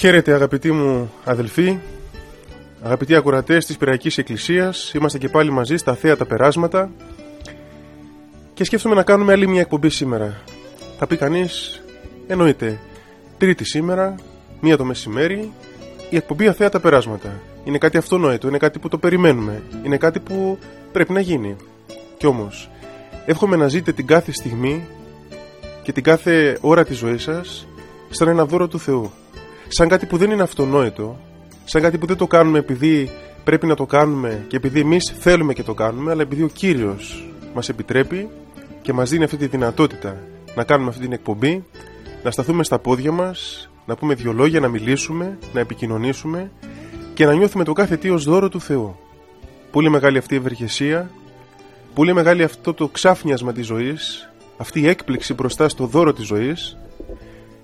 Χαίρετε αγαπητοί μου αδελφοί, αγαπητοί ακουρατές της Πυραϊκής Εκκλησίας. Είμαστε και πάλι μαζί στα θέατα περάσματα και σκέφτομαι να κάνουμε άλλη μια εκπομπή σήμερα. Θα πει κανείς, εννοείται, τρίτη σήμερα, μία το μεσημέρι, η εκπομπή αθέατα περάσματα. Είναι κάτι αυτονόητο, είναι κάτι που το περιμένουμε, είναι κάτι που πρέπει να γίνει. Κι όμως, εύχομαι να ζείτε την κάθε στιγμή και την κάθε ώρα της ζωής σας σαν ένα δώρο του Θεού. Σαν κάτι που δεν είναι αυτονόητο, σαν κάτι που δεν το κάνουμε επειδή πρέπει να το κάνουμε και επειδή εμείς θέλουμε και το κάνουμε, αλλά επειδή ο Κύριος μας επιτρέπει και μας δίνει αυτή τη δυνατότητα να κάνουμε αυτή την εκπομπή, να σταθούμε στα πόδια μας, να πούμε δυο λόγια, να μιλήσουμε, να επικοινωνήσουμε και να νιώθουμε το κάθε τι ως δώρο του Θεού. Πολύ μεγάλη αυτή η ευεργεσία, πολύ μεγάλη αυτό το ξάφνιασμα της ζωής, αυτή η έκπληξη μπροστά στο δώρο της ζωής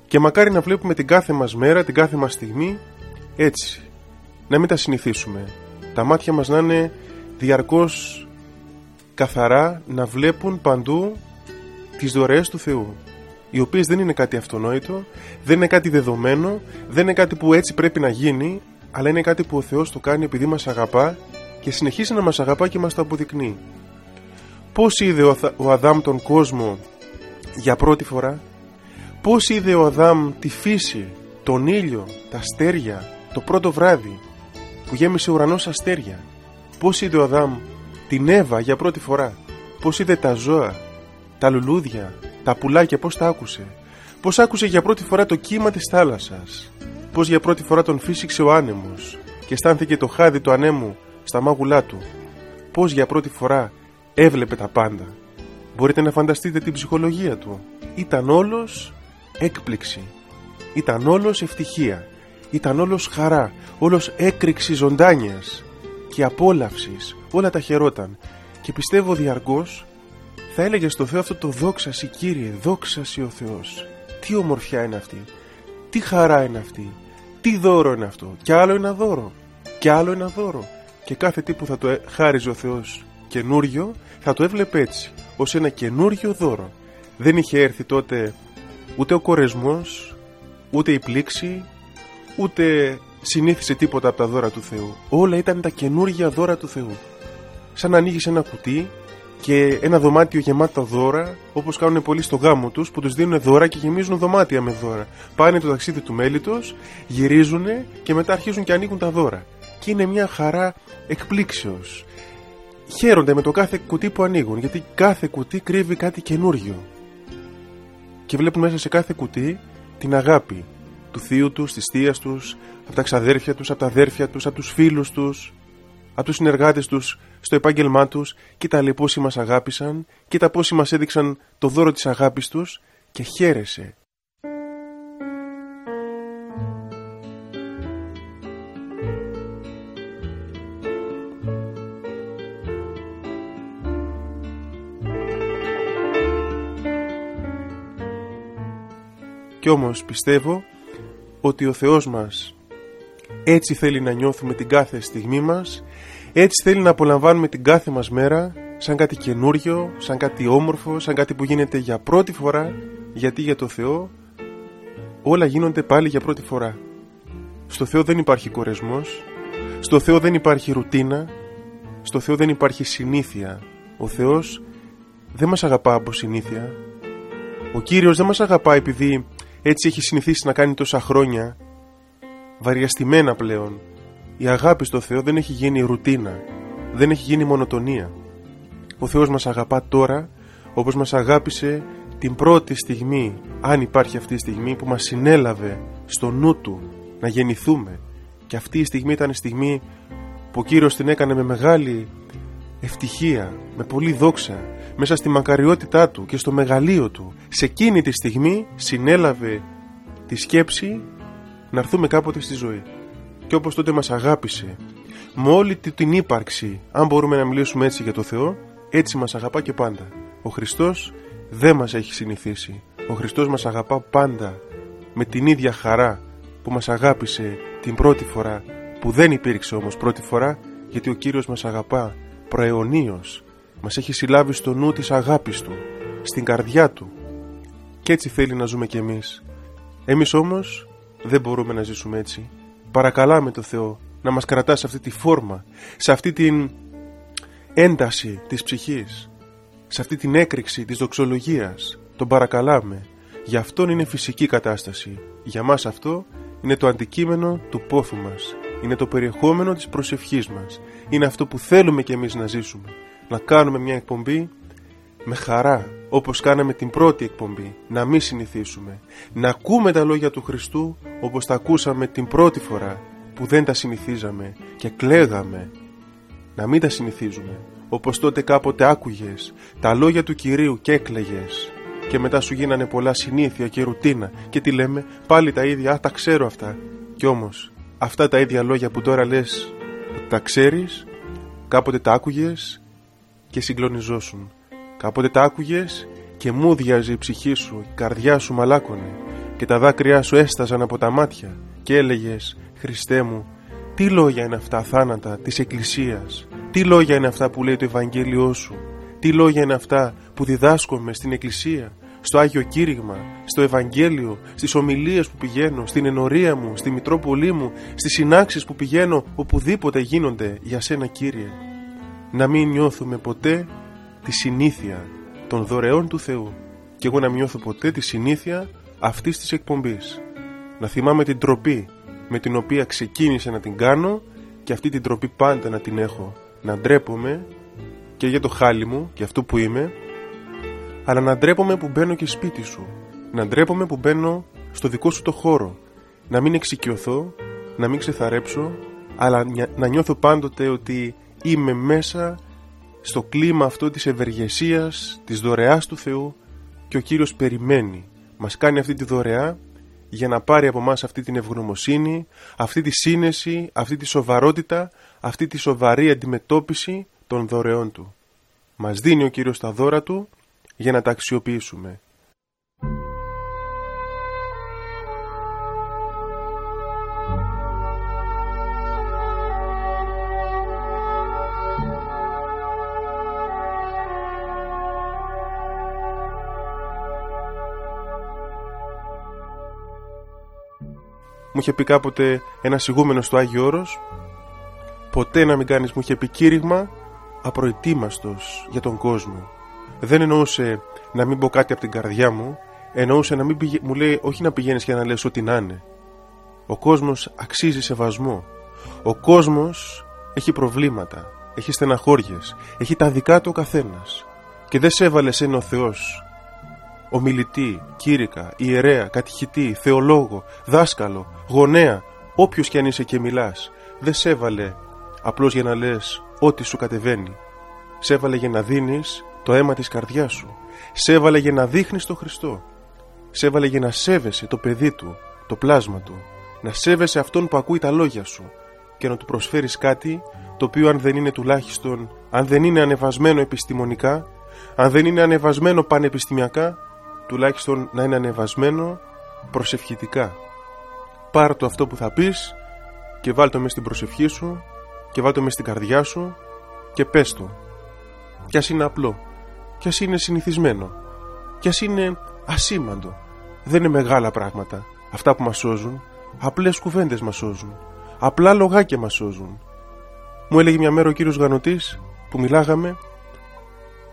και μακάρι να βλέπουμε την κάθε μας μέρα, την κάθε μας στιγμή έτσι. Να μην τα συνηθίσουμε. Τα μάτια μας να είναι διαρκώς καθαρά να βλέπουν παντού τις δωρεές του Θεού οι οποίες δεν είναι κάτι αυτονόητο, δεν είναι κάτι δεδομένο, δεν είναι κάτι που έτσι πρέπει να γίνει, αλλά είναι κάτι που ο Θεός το κάνει επειδή μας αγαπά και συνεχίζει να μας αγαπά και μας το αποδεικνύει. Πώς είδε ο Αδάμ τον κόσμο για πρώτη φορά, πώς είδε ο Αδάμ τη φύση, τον ήλιο, τα αστέρια, το πρώτο βράδυ που γέμισε ο ουρανός αστέρια, πώς είδε ο Αδάμ την Εύα για πρώτη φορά, πώς είδε τα ζώα, τα λουλούδια, τα πουλάκια πώς τα άκουσε, πώς άκουσε για πρώτη φορά το κύμα της θάλασσας, πώς για πρώτη φορά τον φύσηξε ο άνεμος και αισθάνθηκε το χάδι του ανέμου στα μάγουλά του, πώς για πρώτη φορά έβλεπε τα πάντα; Μπορείτε να φανταστείτε την ψυχολογία του. Ήταν όλος έκπληξη. Ήταν όλος ευτυχία. Ήταν όλος χαρά. Όλος έκρηξη ζωντάνιας και απόλαυσης. Όλα τα χαιρόταν. Και πιστεύω διαρκώς θα έλεγε στο Θεό αυτό το δόξα Κύριε, δόξα ο Θεός. Τι ομορφιά είναι αυτή. Τι χαρά είναι αυτή. Τι δώρο είναι αυτό. Κι άλλο ένα δώρο. Κι άλλο ένα δώρο. Και κάθε τι που θα το χάριζε ο Θεός καινούριο θα το έβλεπε έτσι. Ως ένα καινούριο δώρο. Δεν είχε έρθει τότε ούτε ο κορεσμός, ούτε η πλήξη, ούτε συνήθισε τίποτα από τα δώρα του Θεού. Όλα ήταν τα καινούργια δώρα του Θεού. Σαν να ανοίγεις ένα κουτί και ένα δωμάτιο γεμάτο δώρα, όπως κάνουν πολλοί στο γάμο τους, που τους δίνουν δώρα και γεμίζουν δωμάτια με δώρα. Πάνε το ταξίδι του μέλητο, γυρίζουν και μετά αρχίζουν και ανοίγουν τα δώρα. Και είναι μια χαρά εκπλήξεως. Χαίρονται με το κάθε κουτί που ανοίγουν, γιατί κάθε κουτί κρύβει κάτι καινούργιο. Και βλέπουν μέσα σε κάθε κουτί την αγάπη του θείου τους, της θείας τους, από τα ξαδέρφια τους, από τα αδέρφια τους, από τους φίλους τους, από τους συνεργάτες τους στο επάγγελμά τους, κοίτα λέει πόσοι μας αγάπησαν, κοίτα πόσοι μας έδειξαν το δώρο της αγάπης τους και χαίρεσε. Κι όμως πιστεύω ότι ο Θεός μας έτσι θέλει να νιώθουμε την κάθε στιγμή μας έτσι θέλει να απολαμβάνουμε την κάθε μας μέρα σαν κάτι καινούριο, σαν κάτι όμορφο, σαν κάτι που γίνεται για πρώτη φορά γιατί για το Θεό όλα γίνονται πάλι για πρώτη φορά. Στο Θεό δεν υπάρχει κορεσμός, στο Θεό δεν υπάρχει ρουτίνα, στο Θεό δεν υπάρχει συνήθεια. Ο Θεός δεν μας αγαπά από συνήθεια. Ο Κύριος δεν μας αγαπά επειδή έτσι έχει συνηθίσει να κάνει τόσα χρόνια, βαριαστημένα πλέον, η αγάπη στο Θεό δεν έχει γίνει ρουτίνα, δεν έχει γίνει μονοτονία. Ο Θεός μας αγαπά τώρα όπως μας αγάπησε την πρώτη στιγμή, αν υπάρχει αυτή η στιγμή που μας συνέλαβε στο νου Του να γεννηθούμε. Και αυτή η στιγμή ήταν η στιγμή που ο Κύριος την έκανε με μεγάλη ευτυχία, με πολύ δόξα, μέσα στη μακαριότητά Του και στο μεγαλείο Του. Σε εκείνη τη στιγμή συνέλαβε τη σκέψη να έρθουμε κάποτε στη ζωή. Και όπως τότε μας αγάπησε με όλη την ύπαρξη αν μπορούμε να μιλήσουμε έτσι για το Θεό έτσι μας αγαπά και πάντα. Ο Χριστός δεν μας έχει συνηθίσει. Ο Χριστός μας αγαπά πάντα με την ίδια χαρά που μας αγάπησε την πρώτη φορά που δεν υπήρξε όμως πρώτη φορά γιατί ο Κύριος μας αγαπά προαιωνίως μας έχει συλλάβει στο νου της αγάπης Του στην καρδιά Του και έτσι θέλει να ζούμε κι εμείς εμείς όμως δεν μπορούμε να ζήσουμε έτσι. Παρακαλάμε το Θεό να μας κρατάς σε αυτή τη φόρμα, σε αυτή την ένταση της ψυχής, σε αυτή την έκρηξη της δοξολογίας. Τον παρακαλάμε. Για αυτόν είναι φυσική κατάσταση. Για μας αυτό είναι το αντικείμενο του πόθου μας. Είναι το περιεχόμενο της προσευχής μας. Είναι αυτό που θέλουμε κι εμείς να ζήσουμε. Να κάνουμε μια εκπομπή με χαρά, όπως κάναμε την πρώτη εκπομπή. Να μην συνηθίσουμε. Να ακούμε τα λόγια του Χριστού όπως τα ακούσαμε την πρώτη φορά που δεν τα συνηθίζαμε και κλαίγαμε. Να μην τα συνηθίζουμε. Όπως τότε κάποτε άκουγες τα λόγια του Κυρίου και έκλαιγες και μετά σου γίνανε πολλά συνήθεια και ρουτίνα και τι λέμε πάλι τα ίδια, α τα ξέρω αυτά κι όμως αυτά τα ίδια λόγια που τώρα λες ότι τα ξέρεις κάποτε τα άκουγες και συγκλονιζόσουν κάποτε τα άκουγες και μούδιαζε η ψυχή σου, η καρδιά σου μαλάκωνε και τα δάκρυά σου έσταζαν από τα μάτια και έλεγες Χριστέ μου τι λόγια είναι αυτά θάνατα της Εκκλησίας; Τι λόγια είναι αυτά που λέει το Ευαγγέλιό σου; Τι λόγια είναι αυτά που διδάσκομαι στην Εκκλησία, στο Άγιο Κήρυγμα, στο Ευαγγέλιο, στις ομιλίες που πηγαίνω, στην ενορία μου, στη Μητρόπολή μου, στις συνάξεις που πηγαίνω, οπουδήποτε γίνονται για Σένα Κύριε; Να μην νιώθουμε ποτέ τη συνήθεια των δωρεών του Θεού και εγώ να μην νιώθω ποτέ τη συνήθεια αυτής της εκπομπής. Να θυμάμαι την τροπή με την οποία ξεκίνησε να την κάνω και αυτή την τροπή πάντα να την έχω. Να ντρέπομαι και για το χάλι μου, και αυτό που είμαι, αλλά να ντρέπομαι που μπαίνω και σπίτι σου. Να ντρέπομαι που μπαίνω στο δικό σου το χώρο. Να μην εξοικειωθώ, να μην ξεθαρέψω, αλλά να νιώθω πάντοτε ότι είμαι μέσα στο κλίμα αυτό της ευεργεσίας, της δωρεάς του Θεού και ο Κύριος περιμένει. Μας κάνει αυτή τη δωρεά για να πάρει από μας αυτή την ευγνωμοσύνη, αυτή τη σύνεση, αυτή τη σοβαρότητα, αυτή τη σοβαρή αντιμετώπιση των δωρεών Του. Μας δίνει ο Κύριος τα δώρα Του για να τα αξιοποιήσουμε. Μου είχε πει κάποτε ένας ηγούμενος στο Άγιο Όρος Ποτέ να μην κάνεις μου είχε πει κήρυγμα απροετοίμαστος για τον κόσμο. Δεν εννοούσε να μην πω κάτι από την καρδιά μου, εννοούσε να μην πηγα... μου λέει όχι να πηγαίνεις και να λες ό,τι να είναι. Ο κόσμος αξίζει σεβασμό. Ο κόσμος έχει προβλήματα, έχει στεναχώριες, έχει τα δικά του ο καθένας. Και δεν σε έβαλε ένα ο Θεός. Ομιλητή, κήρυκα, ιερέα, κατηχητή, θεολόγο, δάσκαλο, γονέα, όποιος κι αν είσαι και μιλάς, δεν σε έβαλε απλώς για να λες ό,τι σου κατεβαίνει. Σε έβαλε για να δίνεις το αίμα της καρδιάς σου. Σε έβαλε για να δείχνεις το Χριστό. Σε έβαλε για να σέβεσαι το παιδί του, το πλάσμα του. Να σέβεσαι αυτόν που ακούει τα λόγια σου και να του προσφέρεις κάτι το οποίο αν δεν είναι τουλάχιστον, αν δεν είναι ανεβασμένο επιστημονικά, αν δεν είναι ανεβασμένο πανεπιστημιακά, τουλάχιστον να είναι ανεβασμένο προσευχητικά. Πάρ το αυτό που θα πεις και βάλ το μέσα στην προσευχή σου και βάλ το μέσα στην καρδιά σου και πες το. Κι ας είναι απλό, κι ας είναι συνηθισμένο, κι ας είναι ασήμαντο. Δεν είναι μεγάλα πράγματα αυτά που μας σώζουν, απλές κουβέντες μας σώζουν, απλά λογάκια μας σώζουν. Μου έλεγε μια μέρα ο κύριος Γανωτής που μιλάγαμε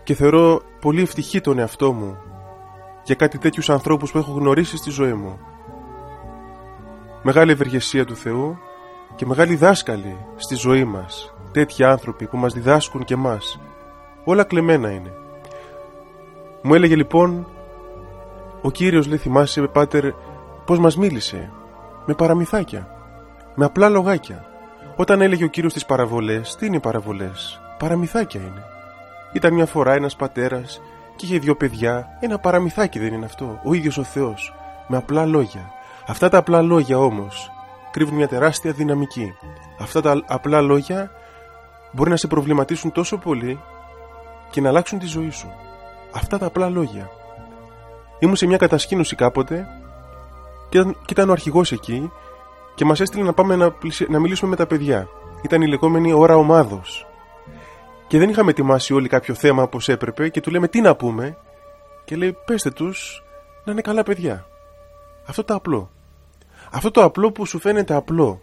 και θεωρώ πολύ ευτυχή τον εαυτό μου για κάτι τέτοιους ανθρώπους που έχω γνωρίσει στη ζωή μου. Μεγάλη ευεργεσία του Θεού και μεγάλοι δάσκαλοι στη ζωή μας. Τέτοιοι άνθρωποι που μας διδάσκουν και μας. Όλα κλεμμένα είναι. Μου έλεγε λοιπόν ο Κύριος λέει θυμάσαι πάτερ πως μας μίλησε; Με παραμυθάκια με απλά λογάκια όταν έλεγε ο Κύριος τις παραβολές τι είναι οι παραβολές; Παραμυθάκια είναι ήταν μια φορά ένας πατέρας και είχε δύο παιδιά ένα παραμυθάκι δεν είναι αυτό ο ίδιος ο Θεός με απλά λόγια αυτά τα απλά λόγια όμως κρύβουν μια τεράστια δυναμική. Αυτά τα απλά λόγια μπορεί να σε προβληματίσουν τόσο πολύ και να αλλάξουν τη ζωή σου. Αυτά τα απλά λόγια. Ήμουν σε μια κατασκήνωση κάποτε και ήταν ο αρχηγός εκεί και μας έστειλε να πάμε να, να μιλήσουμε με τα παιδιά. Ήταν η λεγόμενη ώρα ομάδος. Και δεν είχαμε ετοιμάσει όλοι κάποιο θέμα όπως έπρεπε και του λέμε τι να πούμε; Και λέει πέστε τους να είναι καλά παιδιά. Αυτό το απλό. Αυτό το απλό που σου φαίνεται απλό,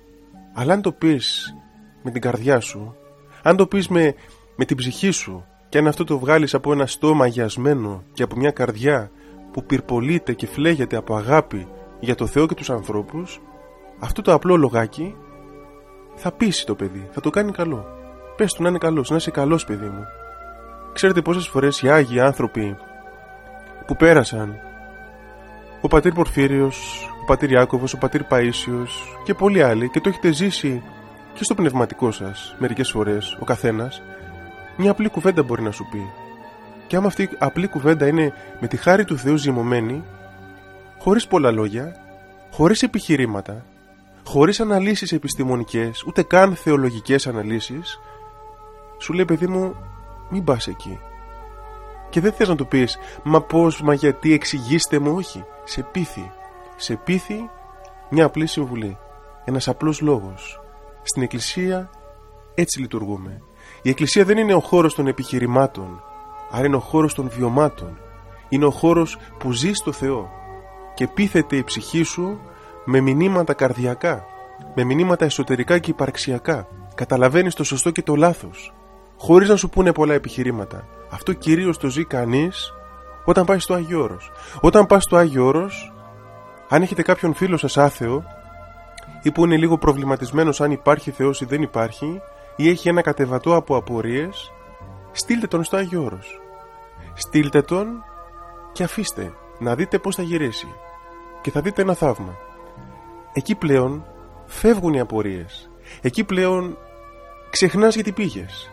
αλλά αν το πεις με την καρδιά σου, αν το πεις με, με την ψυχή σου και αν αυτό το βγάλεις από ένα στόμα αγιασμένο και από μια καρδιά που πυρπολείται και φλέγεται από αγάπη για το Θεό και τους ανθρώπους, αυτό το απλό λογάκι θα πείσει το παιδί, θα το κάνει καλό. Πες του να είναι καλός, να είσαι καλός παιδί μου. Ξέρετε πόσες φορές οι Άγιοι άνθρωποι που πέρασαν ο πατήρ Πορφύριος, ο πατήρ Ιάκωβος, ο πατήρ Παΐσιος και πολλοί άλλοι και το έχετε ζήσει και στο πνευματικό σας μερικές φορές ο καθένας μια απλή κουβέντα μπορεί να σου πει και άμα αυτή η απλή κουβέντα είναι με τη χάρη του Θεού ζυμωμένη χωρίς πολλά λόγια χωρίς επιχειρήματα χωρίς αναλύσεις επιστημονικές ούτε καν θεολογικές αναλύσεις σου λέει παιδί μου μην πας εκεί και δεν θες να του πεις μα πώς, μα γιατί εξηγήστε μου όχι σε πείθει σε πείθει μια απλή συμβουλή ένας απλός λόγος στην Εκκλησία έτσι λειτουργούμε. Η Εκκλησία δεν είναι ο χώρος των επιχειρημάτων, αλλά είναι ο χώρος των βιωμάτων. Είναι ο χώρος που ζει στο Θεό και πείθεται η ψυχή σου με μηνύματα καρδιακά, με μηνύματα εσωτερικά και υπαρξιακά. Καταλαβαίνεις το σωστό και το λάθος, χωρίς να σου πούνε πολλά επιχειρήματα. Αυτό κυρίως το ζει κανείς όταν πάει στο Άγιο Όρος. Όταν πας στο Άγιο Όρος, αν έχετε κάποιον φίλο σας άθεο, ή που είναι λίγο προβληματισμένος αν υπάρχει Θεός ή δεν υπάρχει ή έχει ένα κατεβατό από απορίες στείλτε τον στο Άγιο Όρος στείλτε τον και αφήστε να δείτε πως θα γυρίσει και θα δείτε ένα θαύμα εκεί πλέον φεύγουν οι απορίες εκεί πλέον ξεχνάς γιατί πήγες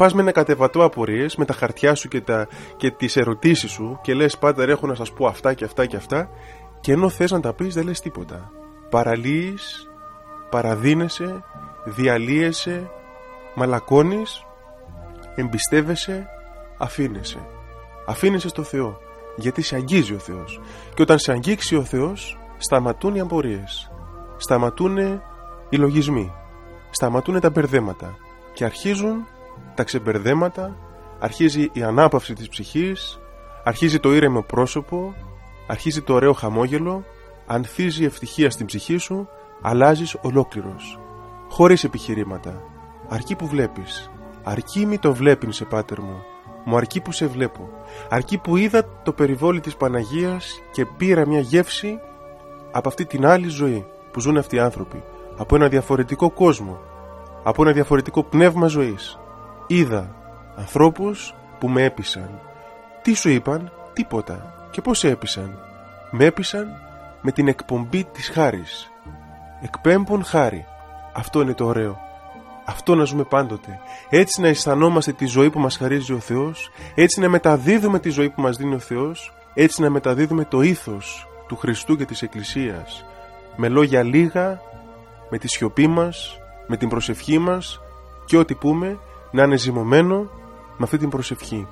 Πας με ένα κατεβατό απορίες με τα χαρτιά σου και, τα, και τις ερωτήσεις σου και λες πάντα έχω να σας πω αυτά και αυτά και αυτά και ενώ θες να τα πεις δεν λες τίποτα παραλύεις παραδίνεσαι, διαλύεσαι, μαλακώνεις, εμπιστεύεσαι, αφήνεσαι. Αφήνεσαι στο Θεό, γιατί σε αγγίζει ο Θεός. Και όταν σε αγγίξει ο Θεός, σταματούν οι απορίες, σταματούν οι λογισμοί, σταματούν τα μπερδέματα και αρχίζουν τα ξεμπερδέματα, αρχίζει η ανάπαυση της ψυχής, αρχίζει το ήρεμο πρόσωπο, αρχίζει το ωραίο χαμόγελο, ανθίζει η ευτυχία στην ψυχή σου αλλάζεις ολόκληρος, χωρίς επιχειρήματα. Αρκεί που βλέπεις, αρκεί μη το βλέπεις σε πάτερ μου, μου αρκεί που σε βλέπω, αρκεί που είδα το περιβόλι της Παναγίας και πήρα μια γεύση από αυτή την άλλη ζωή που ζουν αυτοί οι άνθρωποι, από ένα διαφορετικό κόσμο, από ένα διαφορετικό πνεύμα ζωής. Είδα ανθρώπους που με έπεισαν. Τι σου είπαν, τίποτα. Και πώς έπεισαν; Με έπεισαν με την εκπομπή της χάρης εκπέμπουν χάρη. Αυτό είναι το ωραίο. Αυτό να ζούμε πάντοτε. Έτσι να αισθανόμαστε τη ζωή που μας χαρίζει ο Θεός, έτσι να μεταδίδουμε τη ζωή που μας δίνει ο Θεός, έτσι να μεταδίδουμε το ήθος του Χριστού και της Εκκλησίας. Με λόγια λίγα, με τη σιωπή μας, με την προσευχή μας και ό,τι πούμε να είναι ζυμωμένο με αυτή την προσευχή.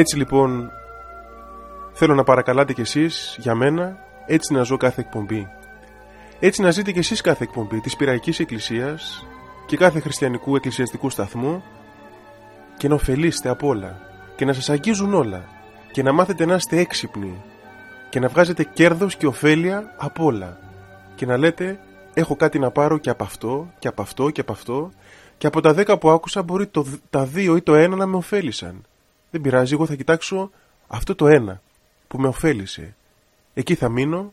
Έτσι λοιπόν θέλω να παρακαλάτε κι εσείς για μένα έτσι να ζω κάθε εκπομπή. Έτσι να ζείτε κι εσείς κάθε εκπομπή της Πυραϊκής Εκκλησίας και κάθε χριστιανικού εκκλησιαστικού σταθμού και να ωφελείστε από όλα και να σας αγγίζουν όλα και να μάθετε να είστε έξυπνοι και να βγάζετε κέρδος και ωφέλεια από όλα και να λέτε έχω κάτι να πάρω και από αυτό και από αυτό και από αυτό και από τα δέκα που άκουσα μπορεί το, τα δύο ή το ένα να με ωφέλησαν δεν πειράζει, εγώ θα κοιτάξω αυτό το ένα που με ωφέλησε. Εκεί θα μείνω,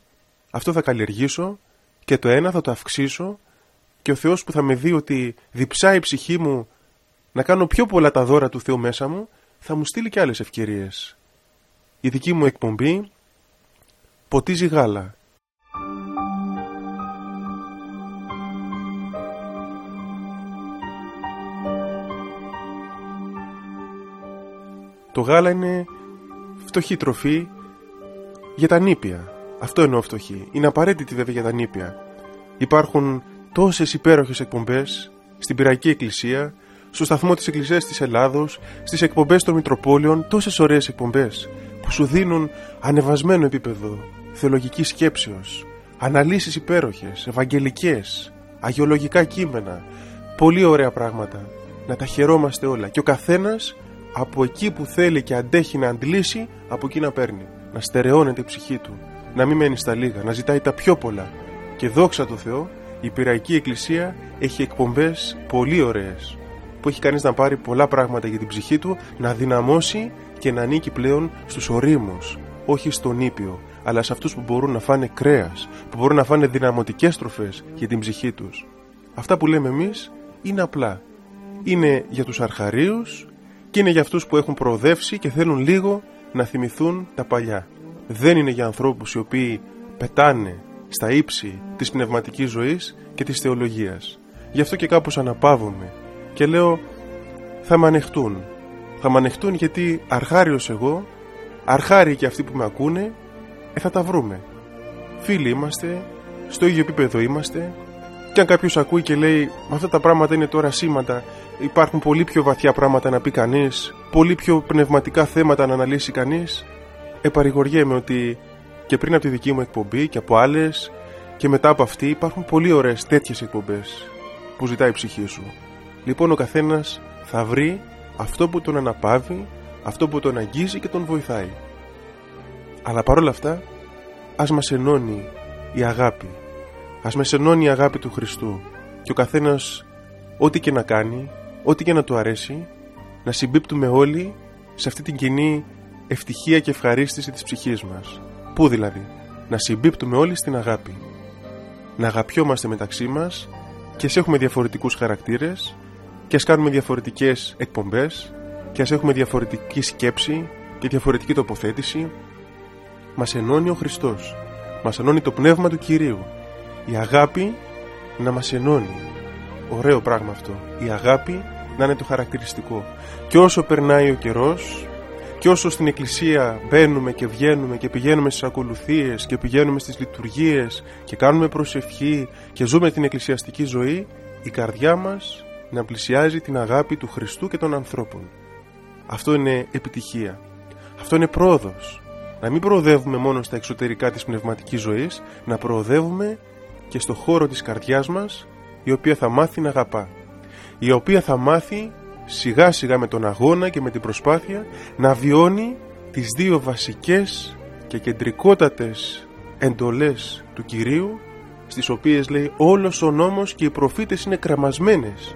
αυτό θα καλλιεργήσω και το ένα θα το αυξήσω και ο Θεός που θα με δει ότι διψάει η ψυχή μου να κάνω πιο πολλά τα δώρα του Θεού μέσα μου, θα μου στείλει και άλλες ευκαιρίες. Η δική μου εκπομπή ποτίζει γάλα. Το γάλα είναι φτωχή τροφή για τα νήπια. Αυτό εννοώ φτωχή. Είναι απαραίτητη βέβαια για τα νήπια. Υπάρχουν τόσες υπέροχες εκπομπές στην Πυραϊκή Εκκλησία, στο σταθμό της Εκκλησίας της Ελλάδος, στις εκπομπές των Μητροπόλεων, τόσες ωραίες εκπομπές που σου δίνουν ανεβασμένο επίπεδο θεολογικής σκέψεως, αναλύσεις υπέροχες, ευαγγελικές, αγιολογικά κείμενα, πολύ ωραία πράγματα. Να τα χαιρόμαστε όλα. Και ο καθένας από εκεί που θέλει και αντέχει να αντλήσει, από εκεί να παίρνει. Να στερεώνεται η ψυχή του. Να μην μένει στα λίγα, να ζητάει τα πιο πολλά. Και δόξα τω Θεώ, η Πυραϊκή Εκκλησία έχει εκπομπές πολύ ωραίες που έχει κανείς να πάρει πολλά πράγματα για την ψυχή του να δυναμώσει και να ανήκει πλέον στους ορίμους όχι στον ήπιο αλλά σε αυτούς που μπορούν να φάνε κρέας που μπορούν να φάνε δυναμωτικές τροφές για την ψυχή τους αυτά που λέμε εμείς είναι απλά είναι για τους αρχαρίους και είναι για αυτούς που έχουν προοδεύσει και θέλουν λίγο να θυμηθούν τα παλιά δεν είναι για ανθρώπους οι οποίοι πετάνε στα ύψη της πνευματικής ζωής και της θεολογίας. Γι' αυτό και κάπως αναπαύομαι και λέω θα με ανεχτούν. Θα με ανεχτούν γιατί αρχάριος εγώ, αρχάριοι και αυτοί που με ακούνε, ε, θα τα βρούμε. Φίλοι είμαστε, στο ίδιο επίπεδο είμαστε και αν κάποιος ακούει και λέει αυτά τα πράγματα είναι τώρα σήματα, υπάρχουν πολύ πιο βαθιά πράγματα να πει κανείς, πολύ πιο πνευματικά θέματα να αναλύσει κανείς, επαρηγοριέμαι ότι και πριν από τη δική μου εκπομπή και από άλλες και μετά από αυτή υπάρχουν πολύ ωραίες τέτοιες εκπομπές που ζητάει η ψυχή σου. Λοιπόν, ο καθένας θα βρει αυτό που τον αναπαύει, αυτό που τον αγγίζει και τον βοηθάει. Αλλά παρόλα αυτά, ας μας ενώνει η αγάπη. Α μας ενώνει η αγάπη του Χριστού. Και ο καθένας, ό,τι και να κάνει, ό,τι και να του αρέσει, να συμπίπτουμε όλοι σε αυτή την κοινή ευτυχία και ευχαρίστηση της ψυχής μας. Πού δηλαδή, να συμπίπτουμε όλοι στην αγάπη. Να αγαπιόμαστε μεταξύ μας και ας έχουμε διαφορετικούς χαρακτήρες και ας κάνουμε διαφορετικές εκπομπές και ας έχουμε διαφορετική σκέψη και διαφορετική τοποθέτηση. Μας ενώνει ο Χριστός. Μας ενώνει το πνεύμα του Κυρίου. Η αγάπη να μας ενώνει. Ωραίο πράγμα αυτό. Η αγάπη να είναι το χαρακτηριστικό και όσο περνάει ο καιρός και όσο στην εκκλησία μπαίνουμε και βγαίνουμε και πηγαίνουμε στις ακολουθίες και πηγαίνουμε στις λειτουργίες και κάνουμε προσευχή και ζούμε την εκκλησιαστική ζωή, η καρδιά μας να πλησιάζει την αγάπη του Χριστού και των ανθρώπων. Αυτό είναι επιτυχία. Αυτό είναι πρόοδος. Να μην προοδεύουμε μόνο στα εξωτερικά της πνευματικής ζωής, να προοδεύουμε και στο χώρο της καρδιάς μας, η οποία θα μάθει να αγαπά. Η οποία θα μάθει σιγά σιγά με τον αγώνα και με την προσπάθεια να βιώνει τις δύο βασικές και κεντρικότατες εντολές του Κυρίου στις οποίες λέει όλος ο νόμος και οι προφήτες είναι κραμασμένες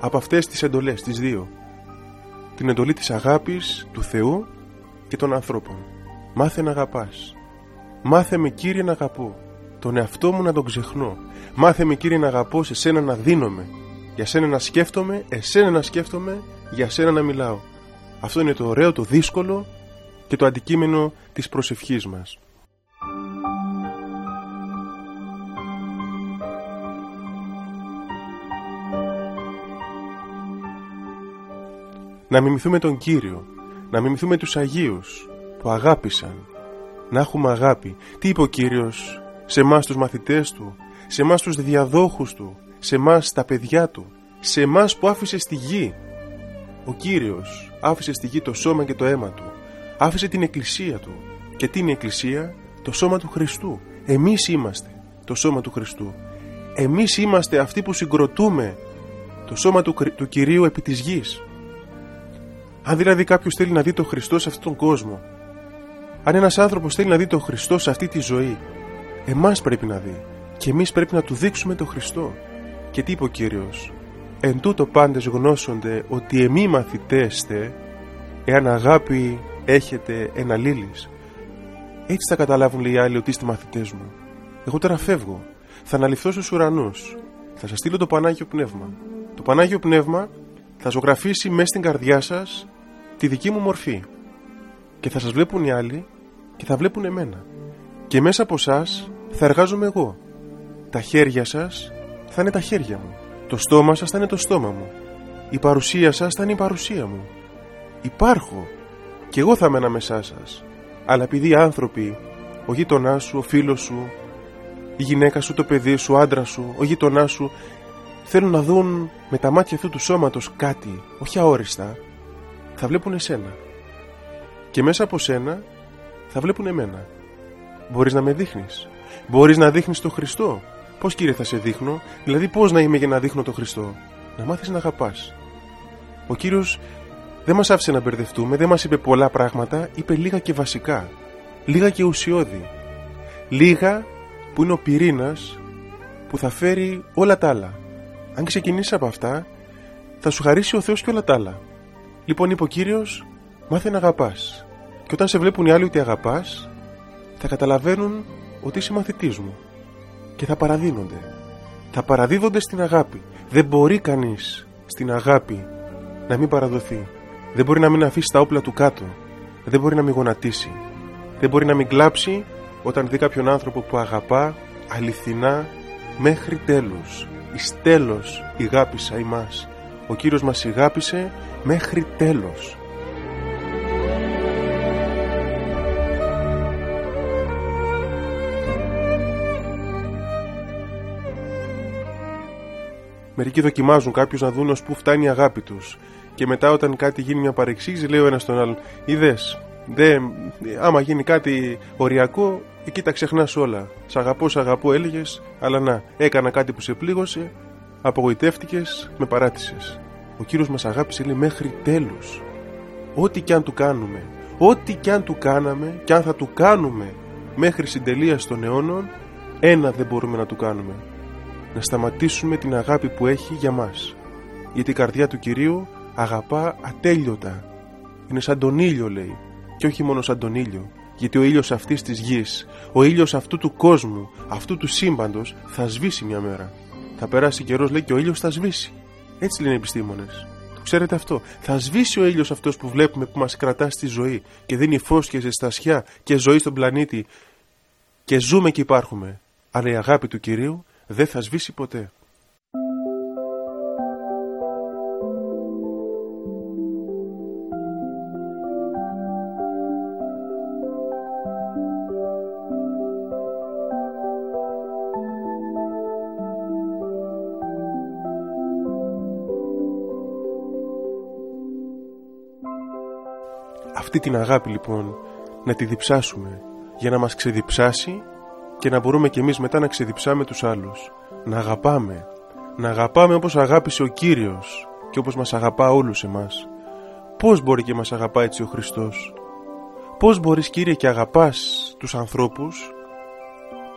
από αυτές τις εντολές, τις δύο. Την εντολή της αγάπης του Θεού και των ανθρώπων. Μάθε να αγαπάς. Μάθε με Κύριε να αγαπώ. Τον εαυτό μου να τον ξεχνώ. Μάθε με Κύριε να αγαπώ σε σένα να δίνομαι για σένα να σκέφτομαι, εσένα να σκέφτομαι, για σένα να μιλάω. Αυτό είναι το ωραίο, το δύσκολο και το αντικείμενο της προσευχής μας. Να μιμηθούμε τον Κύριο, να μιμηθούμε τους Αγίους που αγάπησαν, να έχουμε αγάπη. Τι είπε ο Κύριος σε εμάς τους μαθητές Του, σε εμάς τους διαδόχους Του, σε εμάς τα παιδιά του, σε εμάς που άφησε στη γη. Ο Κύριος άφησε στη γη το σώμα και το αίμα του, άφησε την εκκλησία του. Και τι είναι η εκκλησία, το σώμα του Χριστού. Εμείς είμαστε το σώμα του Χριστού. Εμείς είμαστε αυτοί που συγκροτούμε το σώμα του, του Κυρίου επί της γης. Αν δηλαδή κάποιος θέλει να δει τον Χριστό σε αυτόν τον κόσμο, αν ένας άνθρωπος θέλει να δει τον Χριστό σε αυτή τη ζωή, εμάς πρέπει να δει. Και εμείς πρέπει να του δείξουμε τον Χριστό. Και τι είπε ο Κύριος; «Εν τούτο πάντες γνώσονται ότι εμεί μαθητέστε εάν αγάπη έχετε ένα λίλης». Έτσι θα καταλάβουν λέει οι άλλοι ότι είστε μαθητές μου. Εγώ τώρα φεύγω. Θα αναλυφθώ στους ουρανούς. Θα σας στείλω το Πανάγιο Πνεύμα. Το Πανάγιο Πνεύμα θα ζωγραφίσει μέσα στην καρδιά σας τη δική μου μορφή. Και θα σας βλέπουν οι άλλοι και θα βλέπουν εμένα. Και μέσα από εσά θα εργάζομαι εγώ. Τα χέρια σας θα είναι τα χέρια μου. Το στόμα σας θα είναι το στόμα μου. Η παρουσία σας θα είναι η παρουσία μου. Υπάρχω και εγώ θα είμαι ανάμεσά σας. Αλλά επειδή οι άνθρωποι ο γείτονά σου, ο φίλος σου, η γυναίκα σου, το παιδί σου, ο άντρας σου, ο γείτονά σου θέλουν να δουν με τα μάτια αυτού του σώματος κάτι, όχι αόριστα, θα βλέπουν εσένα. Και μέσα από σένα θα βλέπουν εμένα. Μπορείς να με δείχνεις. Μπορείς να δείχνεις τον Χριστό. Πώς κύριε θα σε δείχνω, δηλαδή πώς να είμαι για να δείχνω τον Χριστό; Να μάθεις να αγαπάς. Ο Κύριος δεν μας άφησε να μπερδευτούμε, δεν μας είπε πολλά πράγματα, είπε λίγα και βασικά. Λίγα και ουσιώδη. Λίγα που είναι ο πυρήνας που θα φέρει όλα τα άλλα. Αν ξεκινήσεις από αυτά, θα σου χαρίσει ο Θεός και όλα τα άλλα. Λοιπόν, είπε ο κύριος, μάθε να αγαπάς. Και όταν σε βλέπουν οι άλλοι ότι αγαπάς, θα καταλαβαίνουν ότι είσαι μαθητής μου. Και θα παραδίνονται. Θα παραδίδονται στην αγάπη. Δεν μπορεί κανείς στην αγάπη να μην παραδοθεί. Δεν μπορεί να μην αφήσει τα όπλα του κάτω. Δεν μπορεί να μην γονατίσει. Δεν μπορεί να μην κλάψει όταν δει κάποιον άνθρωπο που αγαπά αληθινά μέχρι τέλους. Εις τέλος ηγάπησα ημάς. Ο Κύριος μας ηγάπησε μέχρι τέλος. Μερικοί δοκιμάζουν κάποιους να δουν ως πού φτάνει η αγάπη τους. Και μετά, όταν κάτι γίνει μια παρεξήγηση, λέει ο ένας τον άλλον: Είδες, άμα γίνει κάτι οριακό, εκεί τα ξεχνάς όλα. Σ' αγαπώ, σ' αγαπώ, έλεγες, αλλά να, έκανα κάτι που σε πλήγωσε, απογοητεύτηκες, με παράτησες. Ο Κύριος μας αγάπησε λέει μέχρι τέλους Ό,τι κι αν του κάνουμε Ό,τι κι αν του κάναμε Κι αν θα του κάνουμε Μέχρι συντελείας των αιώνων Ένα δεν μπορούμε να του κάνουμε Να σταματήσουμε την αγάπη που έχει για μας Γιατί η καρδιά του Κυρίου Αγαπά ατέλειωτα Είναι σαν τον ήλιο λέει Και όχι μόνο σαν τον ήλιο γιατί ο ήλιος αυτής της γης, ο ήλιος αυτού του κόσμου, αυτού του σύμπαντος θα σβήσει μια μέρα. Θα περάσει καιρός λέει και ο ήλιος θα σβήσει. Έτσι λένε οι επιστήμονες. Το ξέρετε αυτό. Θα σβήσει ο ήλιος αυτός που βλέπουμε που μας κρατά στη ζωή και δίνει φω και ζεστασιά και ζωή στον πλανήτη και ζούμε και υπάρχουμε. Αλλά η αγάπη του κυρίου δεν θα σβήσει ποτέ. Αυτή την αγάπη λοιπόν να τη διψάσουμε για να μας ξεδιψάσει και να μπορούμε κι εμείς μετά να ξεδιψάμε τους άλλους. Να αγαπάμε. Να αγαπάμε όπως αγάπησε ο Κύριος και όπως μας αγαπά όλους εμάς. Πώς μπορεί και μας αγαπά έτσι ο Χριστός; Πώς μπορείς Κύριε και αγαπάς τους ανθρώπους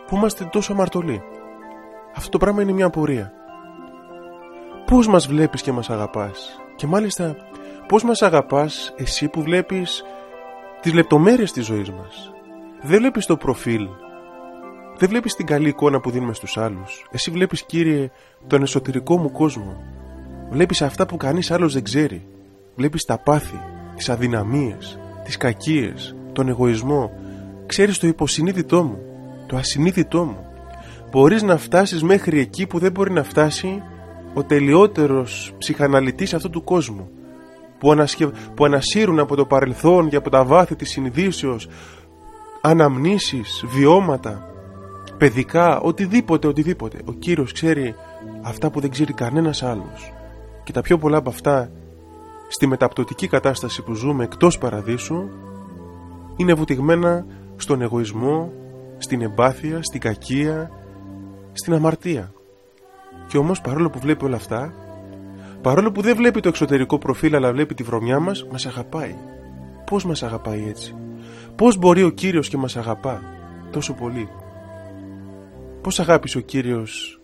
που είμαστε τόσο αμαρτωλοί; Αυτό το πράγμα είναι μια απορία. Πώς μας βλέπεις και μας αγαπάς; Και μάλιστα Πώς μας αγαπάς εσύ που βλέπεις τις λεπτομέρειες της ζωής μας; Δεν βλέπεις το προφίλ. Δεν βλέπεις την καλή εικόνα που δίνουμε στους άλλους. Εσύ βλέπεις Κύριε τον εσωτερικό μου κόσμο. Βλέπεις αυτά που κανείς άλλος δεν ξέρει. Βλέπεις τα πάθη, τις αδυναμίες, τις κακίες, τον εγωισμό. Ξέρεις το υποσυνείδητό μου, το ασυνείδητό μου. Μπορείς να φτάσεις μέχρι εκεί που δεν μπορεί να φτάσει ο τελειότερος ψυχαναλυτής αυτού του κόσμου που, ανασχε... που ανασύρουν από το παρελθόν και από τα βάθη της συνειδήσεως αναμνήσεις, βιώματα, παιδικά, οτιδήποτε, οτιδήποτε. Ο Κύριος ξέρει αυτά που δεν ξέρει κανένας άλλος. Και τα πιο πολλά από αυτά στη μεταπτωτική κατάσταση που ζούμε εκτός παραδείσου είναι βουτυγμένα στον εγωισμό, στην εμπάθεια, στην κακία, στην αμαρτία. Και όμως παρόλο που βλέπει όλα αυτά Παρόλο που δεν βλέπει το εξωτερικό προφίλ αλλά βλέπει τη βρωμιά μας, μας αγαπάει. Πώς μας αγαπάει έτσι; Πώς μπορεί ο Κύριος και μας αγαπά τόσο πολύ; Πώς αγάπησε ο Κύριος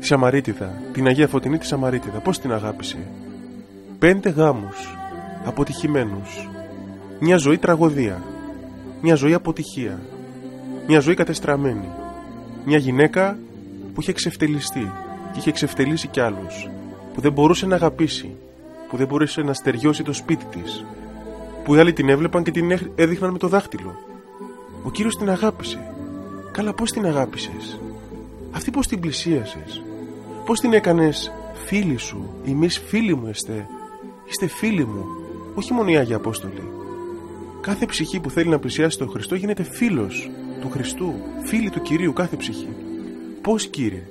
τη Σαμαρίτιδα, την Αγία Φωτεινή της Σαμαρίτιδα. Πώς την αγάπησε; Πέντε γάμους αποτυχημένους. Μια ζωή τραγωδία. Μια ζωή αποτυχία. Μια ζωή κατεστραμμένη. Μια γυναίκα που είχε εξευτελιστεί και είχε εξευτελίσει κι άλλους που δεν μπορούσε να αγαπήσει, που δεν μπορούσε να στεριώσει το σπίτι της, που οι άλλοι την έβλεπαν και την έδειχναν με το δάχτυλο. Ο Κύριος την αγάπησε. Καλά πώς την αγάπησες; Αυτή πώς την πλησίασες; Πώς την έκανες φίλη σου; Εμείς φίλοι μου είστε. Είστε φίλοι μου. Όχι μόνο οι Άγιοι Απόστολοι. Κάθε ψυχή που θέλει να πλησιάσει τον Χριστό γίνεται φίλος του Χριστού, φίλη του Κυρίου κάθε ψυχή. Πώς Κύριε;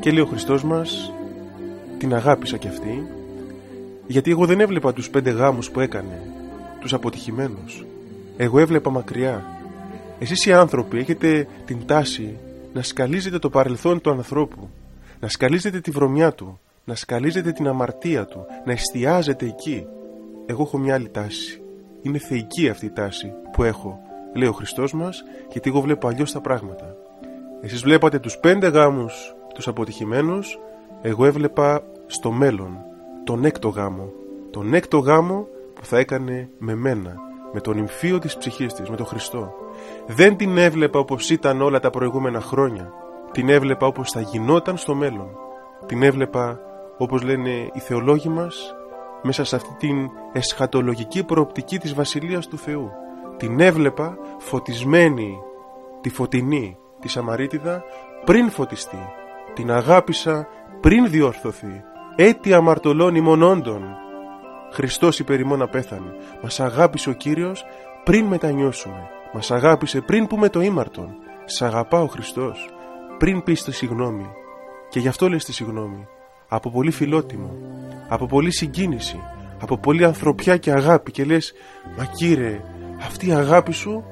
Και λέει ο Χριστός μας, την αγάπησα κι αυτή, γιατί εγώ δεν έβλεπα τους πέντε γάμους που έκανε, τους αποτυχημένους. Εγώ έβλεπα μακριά. Εσείς οι άνθρωποι έχετε την τάση να σκαλίζετε το παρελθόν του ανθρώπου, να σκαλίζετε τη βρωμιά του, να σκαλίζετε την αμαρτία του, να εστιάζετε εκεί. Εγώ έχω μια άλλη τάση. Είναι θεϊκή αυτή η τάση που έχω, λέει ο Χριστός μας, γιατί εγώ βλέπω αλλιώς τα πράγματα. Εσείς βλέπατε τους πέντε γάμους, τους αποτυχημένους, εγώ έβλεπα στο μέλλον τον έκτο γάμο. Τον έκτο γάμο που θα έκανε με μένα, με τον ημφίο της ψυχής της, με τον Χριστό. Δεν την έβλεπα όπως ήταν όλα τα προηγούμενα χρόνια. Την έβλεπα όπως θα γινόταν στο μέλλον. Την έβλεπα, όπως λένε οι θεολόγοι μας, μέσα σε αυτή την εσχατολογική προοπτική της Βασιλείας του Θεού. Την έβλεπα φωτισμένη, τη φωτεινή, τη Σαμαρίτιδα, πριν φωτιστεί. Την αγάπησα πριν διορθωθεί. Έτι αμαρτωλών ημών όντων. Χριστός υπερημώνα πέθανε. Μας αγάπησε ο Κύριος πριν μετανιώσουμε. Μας αγάπησε πριν πούμε το ήμαρτον. Σ' αγαπά ο Χριστός πριν πεις τη συγγνώμη. Και γι' αυτό λες τη συγγνώμη. Από πολύ φιλότιμο, από πολύ συγκίνηση, από πολύ ανθρωπιά και αγάπη και λες «Μα κύριε, αυτή η αγάπη σου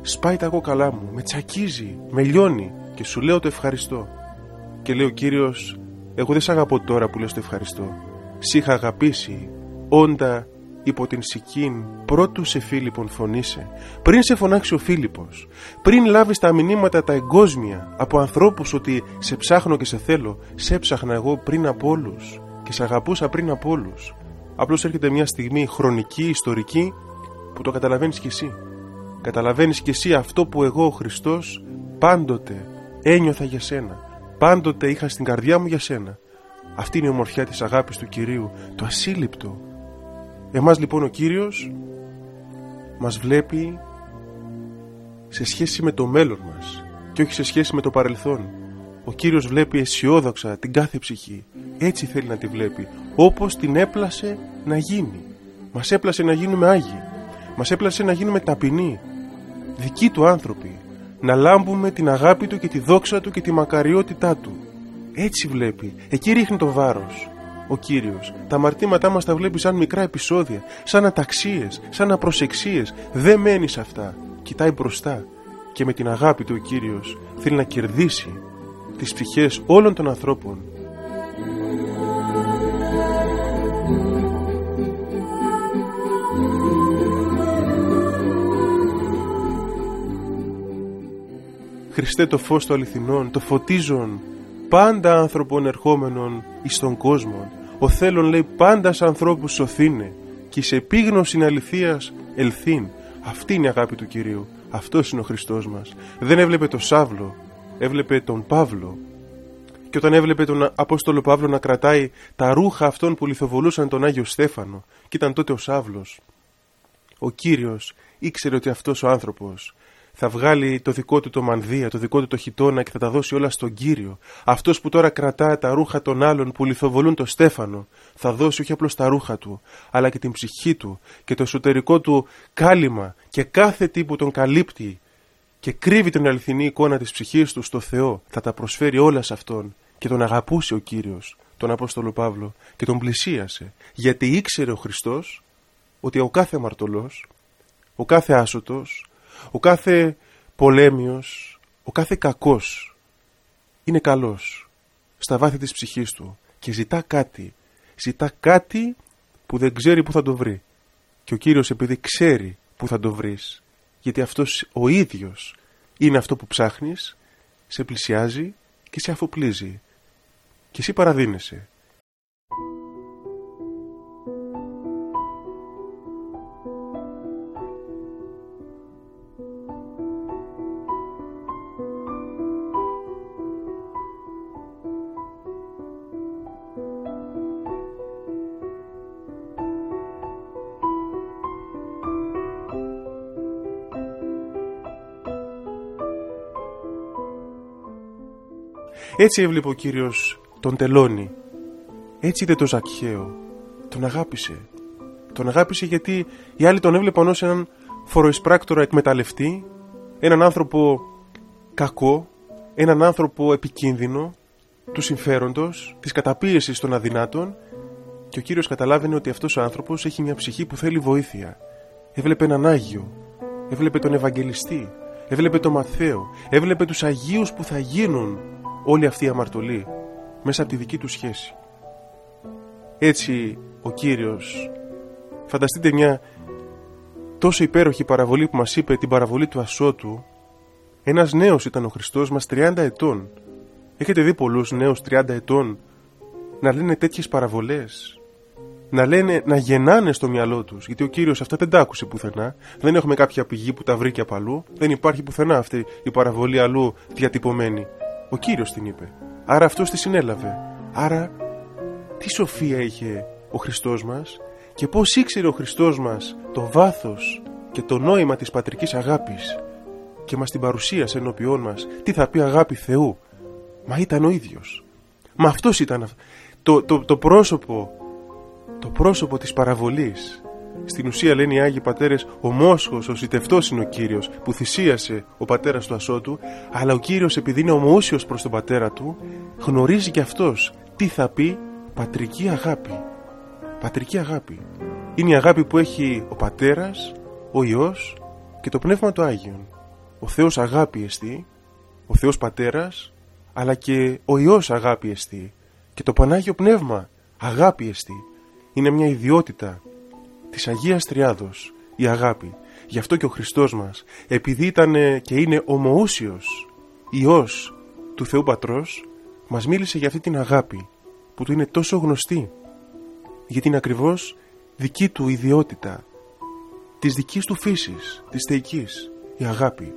σπάει τα κόκαλά μου, με τσακίζει, με λιώνει και σου λέω το ευχαριστώ». Και λέει ο Κύριος «Εγώ δεν σ' αγαπώ τώρα που λες το ευχαριστώ. Σ' είχα αγαπήσει, όντα υπό την σικήν πρώτου σε Φίλιππον φωνήσε, πριν σε φωνάξει ο Φίλιππος, πριν λάβεις τα μηνύματα τα εγκόσμια από ανθρώπους ότι σε ψάχνω και σε θέλω, σε έψαχνα εγώ πριν από όλους και σε αγαπούσα πριν από όλους. Απλώς έρχεται μια στιγμή χρονική, ιστορική που το καταλαβαίνεις κι εσύ. Καταλαβαίνεις κι εσύ αυτό που εγώ ο Χριστός πάντοτε ένιωθα για σένα. Πάντοτε είχα στην καρδιά μου για σένα. Αυτή είναι η ομορφιά της αγάπης του Κυρίου, το ασύλληπτο, Εμάς λοιπόν ο Κύριος μας βλέπει σε σχέση με το μέλλον μας και όχι σε σχέση με το παρελθόν. Ο Κύριος βλέπει αισιόδοξα την κάθε ψυχή. Έτσι θέλει να τη βλέπει. Όπως την έπλασε να γίνει. Μας έπλασε να γίνουμε Άγιοι. Μας έπλασε να γίνουμε ταπεινοί. Δικοί του άνθρωποι. Να λάμπουμε την αγάπη του και τη δόξα του και τη μακαριότητά του. Έτσι βλέπει. Εκεί ρίχνει το βάρος ο Κύριος. Τα αμαρτήματά μας τα βλέπει σαν μικρά επεισόδια, σαν αταξίες, σαν απροσεξίες. Δεν μένει σε αυτά. Κοιτάει μπροστά και με την αγάπη του ο Κύριος θέλει να κερδίσει τις ψυχές όλων των ανθρώπων Χριστέ το φως του αληθινών, το φωτίζον πάντα άνθρωπον ερχόμενων εις τον κόσμο. Ο θέλων λέει πάντα σ' ανθρώπους σωθήνε και σε επίγνωση αληθείας ελθύν. Αυτή είναι η αγάπη του Κυρίου. Αυτός είναι ο Χριστός μας. Δεν έβλεπε τον Σάβλο, έβλεπε τον Παύλο. Και όταν έβλεπε τον Απόστολο Παύλο να κρατάει τα ρούχα αυτών που λιθοβολούσαν τον Άγιο Στέφανο και ήταν τότε ο Σάβλος, ο Κύριος ήξερε ότι αυτός ο άνθρωπος θα βγάλει το δικό του το μανδύα, το δικό του το χιτόνα και θα τα δώσει όλα στον Κύριο. Αυτός που τώρα κρατά τα ρούχα των άλλων που λιθοβολούν το στέφανο, θα δώσει όχι απλώς τα ρούχα του, αλλά και την ψυχή του και το εσωτερικό του κάλυμα και κάθε τι που τον καλύπτει και κρύβει την αληθινή εικόνα της ψυχής του στο Θεό, θα τα προσφέρει όλα σε Αυτόν και τον αγαπούσε ο Κύριος, τον Απόστολο Παύλο και τον πλησίασε, γιατί ήξερε ο Χριστός ότι ο κάθε αμαρτωλός, ο κάθε άσωτος, ο κάθε πολέμιος, ο κάθε κακός είναι καλός στα βάθη της ψυχής του και ζητά κάτι. Ζητά κάτι που δεν ξέρει που θα το βρει. Και ο Κύριος επειδή ξέρει που θα το βρεις, γιατί αυτός ο ίδιος είναι αυτό που ψάχνεις, σε πλησιάζει και σε αφοπλίζει. Και εσύ παραδίνεσαι. Έτσι έβλεπε ο Κύριος τον τελώνει. Έτσι είδε τον Ζακχαίο. Τον αγάπησε. Τον αγάπησε γιατί οι άλλοι τον έβλεπαν ως έναν φοροεισπράκτορα εκμεταλλευτή, έναν άνθρωπο κακό, έναν άνθρωπο επικίνδυνο, του συμφέροντος, της καταπίεσης των αδυνάτων και ο Κύριος καταλάβαινε ότι αυτός ο άνθρωπος έχει μια ψυχή που θέλει βοήθεια. Έβλεπε έναν Άγιο, έβλεπε τον Ευαγγελιστή, έβλεπε τον Μαθαίο, έβλεπε τους Αγίους που θα γίνουν όλη αυτή η αμαρτωλή μέσα από τη δική του σχέση. Έτσι ο Κύριος, φανταστείτε μια τόσο υπέροχη παραβολή που μας είπε την παραβολή του Ασώτου, ένας νέος ήταν ο Χριστός μας 30 ετών. Έχετε δει πολλούς νέους 30 ετών να λένε τέτοιες παραβολές να λένε, να γεννάνε στο μυαλό τους. Γιατί ο κύριος αυτά δεν τα άκουσε πουθενά. Δεν έχουμε κάποια πηγή που τα βρήκε από αλλού. Δεν υπάρχει πουθενά αυτή η παραβολή αλλού διατυπωμένη. Ο κύριος την είπε. Άρα αυτός τη συνέλαβε. Άρα, τι σοφία είχε ο Χριστός μας και πώς ήξερε ο Χριστός μας το βάθος και το νόημα της πατρικής αγάπης και μας την παρουσίασε ενώπιόν μας τι θα πει αγάπη Θεού; Μα ήταν ο ίδιος. Μα αυτός ήταν το, το, το πρόσωπο το πρόσωπο της παραβολής. Στην ουσία λένε οι Άγιοι Πατέρες ο Μόσχος, ο Σιτευτός είναι ο Κύριος που θυσίασε ο πατέρας του Ασώτου αλλά ο Κύριος επειδή είναι ομοούσιος προς τον πατέρα του γνωρίζει και αυτός τι θα πει πατρική αγάπη. Πατρική αγάπη. Είναι η αγάπη που έχει ο πατέρας, ο Υιός και το Πνεύμα του Άγιον. Ο Θεός αγάπη εστί, ο Θεός πατέρας αλλά και ο Υιός αγάπη εστί και το Πανάγιο Πνεύμα αγάπη εστί είναι μια ιδιότητα της Αγίας Τριάδος, η αγάπη. Γι' αυτό και ο Χριστός μας, επειδή ήταν και είναι ομοούσιος Υιός του Θεού Πατρός, μας μίλησε για αυτή την αγάπη που του είναι τόσο γνωστή, γιατί είναι ακριβώς δική του ιδιότητα, της δικής του φύσης, της θεϊκής, η αγάπη.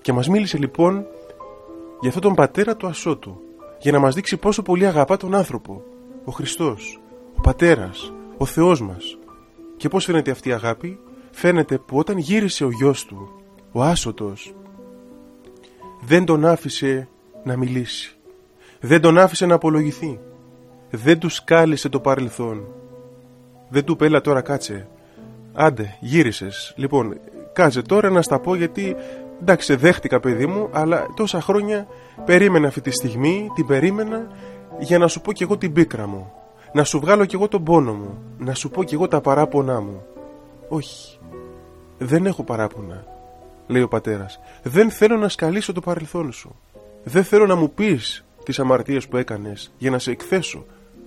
Και μας μίλησε λοιπόν για αυτόν τον πατέρα του Ασώτου, για να μας δείξει πόσο πολύ αγαπά τον άνθρωπο, ο Χριστός ο Πατέρας, ο Θεός μας. Και πώς φαίνεται αυτή η αγάπη; Φαίνεται που όταν γύρισε ο γιος του, ο Άσωτος, δεν τον άφησε να μιλήσει. Δεν τον άφησε να απολογηθεί. Δεν τους κάλυσε το παρελθόν. Δεν του πέλα τώρα κάτσε. Άντε, γύρισες. Λοιπόν, κάτσε τώρα να στα πω γιατί εντάξει δέχτηκα παιδί μου αλλά τόσα χρόνια περίμενα αυτή τη στιγμή, την περίμενα για να σου πω κι εγώ την πίκρα μου να σου βγάλω κι εγώ τον πόνο μου, να σου πω κι εγώ τα παράπονά μου. Όχι, δεν έχω παράπονα, λέει ο πατέρας. Δεν θέλω να σκαλίσω το παρελθόν σου. Δεν θέλω να μου πεις τις αμαρτίες που έκανες για να σε εκθέσω.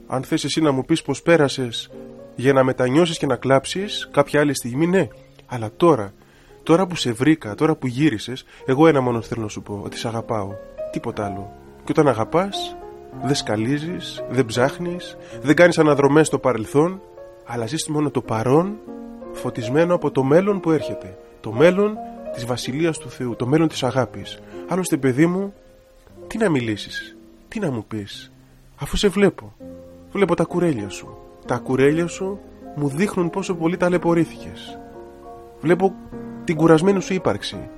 Αν θες εσύ να μου πεις πως πέρασες για να μετανιώσεις και να κλάψεις κάποια άλλη στιγμή, ναι. Αλλά τώρα, τώρα που σε βρήκα, τώρα που γύρισες, εγώ ένα μόνο θέλω να σου πω, ότι σε αγαπάω. Τίποτα άλλο. Και όταν αγαπάς, δεν σκαλίζεις, δεν ψάχνεις, δεν κάνεις αναδρομές στο παρελθόν, αλλά ζεις μόνο το παρόν φωτισμένο από το μέλλον που έρχεται. Το μέλλον της Βασιλείας του Θεού, το μέλλον της αγάπης. Άλλωστε παιδί μου, τι να μιλήσεις, τι να μου πεις, αφού σε βλέπω. Βλέπω τα κουρέλια σου. Τα κουρέλια σου μου δείχνουν πόσο πολύ ταλαιπωρήθηκες. Βλέπω την κουρασμένη σου ύπαρξη.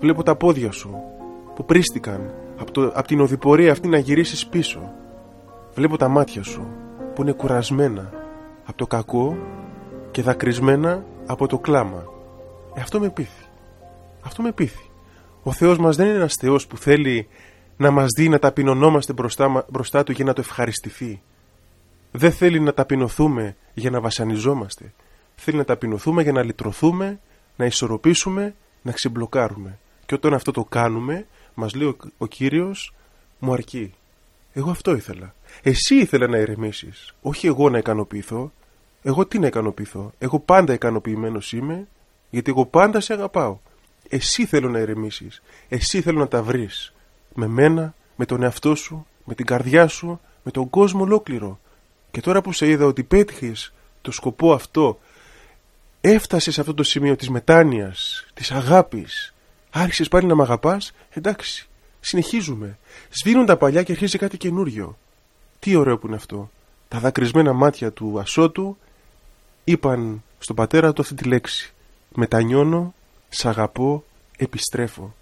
Βλέπω τα πόδια σου που πρίστηκαν από, το, από την οδηπορία αυτή να γυρίσεις πίσω. Βλέπω τα μάτια σου που είναι κουρασμένα από το κακό και δακρυσμένα από το κλάμα. Ε, αυτό με πείθει. Αυτό με πείθει. Ο Θεός μας δεν είναι ένας Θεός που θέλει να μας δει να ταπεινωνόμαστε μπροστά, μπροστά Του για να το ευχαριστηθεί. Δεν θέλει να ταπεινωθούμε για να βασανιζόμαστε. Θέλει να ταπεινωθούμε για να λυτρωθούμε, να ισορροπήσουμε, να ξεμπλοκάρουμε. Και όταν αυτό το κάνουμε, μας λέει ο, ο Κύριος, μου αρκεί. Εγώ αυτό ήθελα. Εσύ ήθελα να ηρεμήσεις, όχι εγώ να ικανοποιηθώ. Εγώ τι να ικανοποιηθώ. Εγώ πάντα ικανοποιημένος είμαι, γιατί εγώ πάντα σε αγαπάω. Εσύ θέλω να ηρεμήσεις. Εσύ θέλω να τα βρεις. Με μένα, με τον εαυτό σου, με την καρδιά σου, με τον κόσμο ολόκληρο. Και τώρα που σε είδα ότι πέτυχες το σκοπό αυτό, έφτασες σε αυτό το σημείο της μετάνοιας, της αγάπης, Άρχισες πάλι να μ' αγαπάς, εντάξει, συνεχίζουμε. Σβήνουν τα παλιά και αρχίζει κάτι καινούριο. Τι ωραίο που είναι αυτό. Τα δακρυσμένα μάτια του Ασώτου είπαν στον πατέρα του αυτή τη λέξη. Μετανιώνω, σ' αγαπώ, επιστρέφω.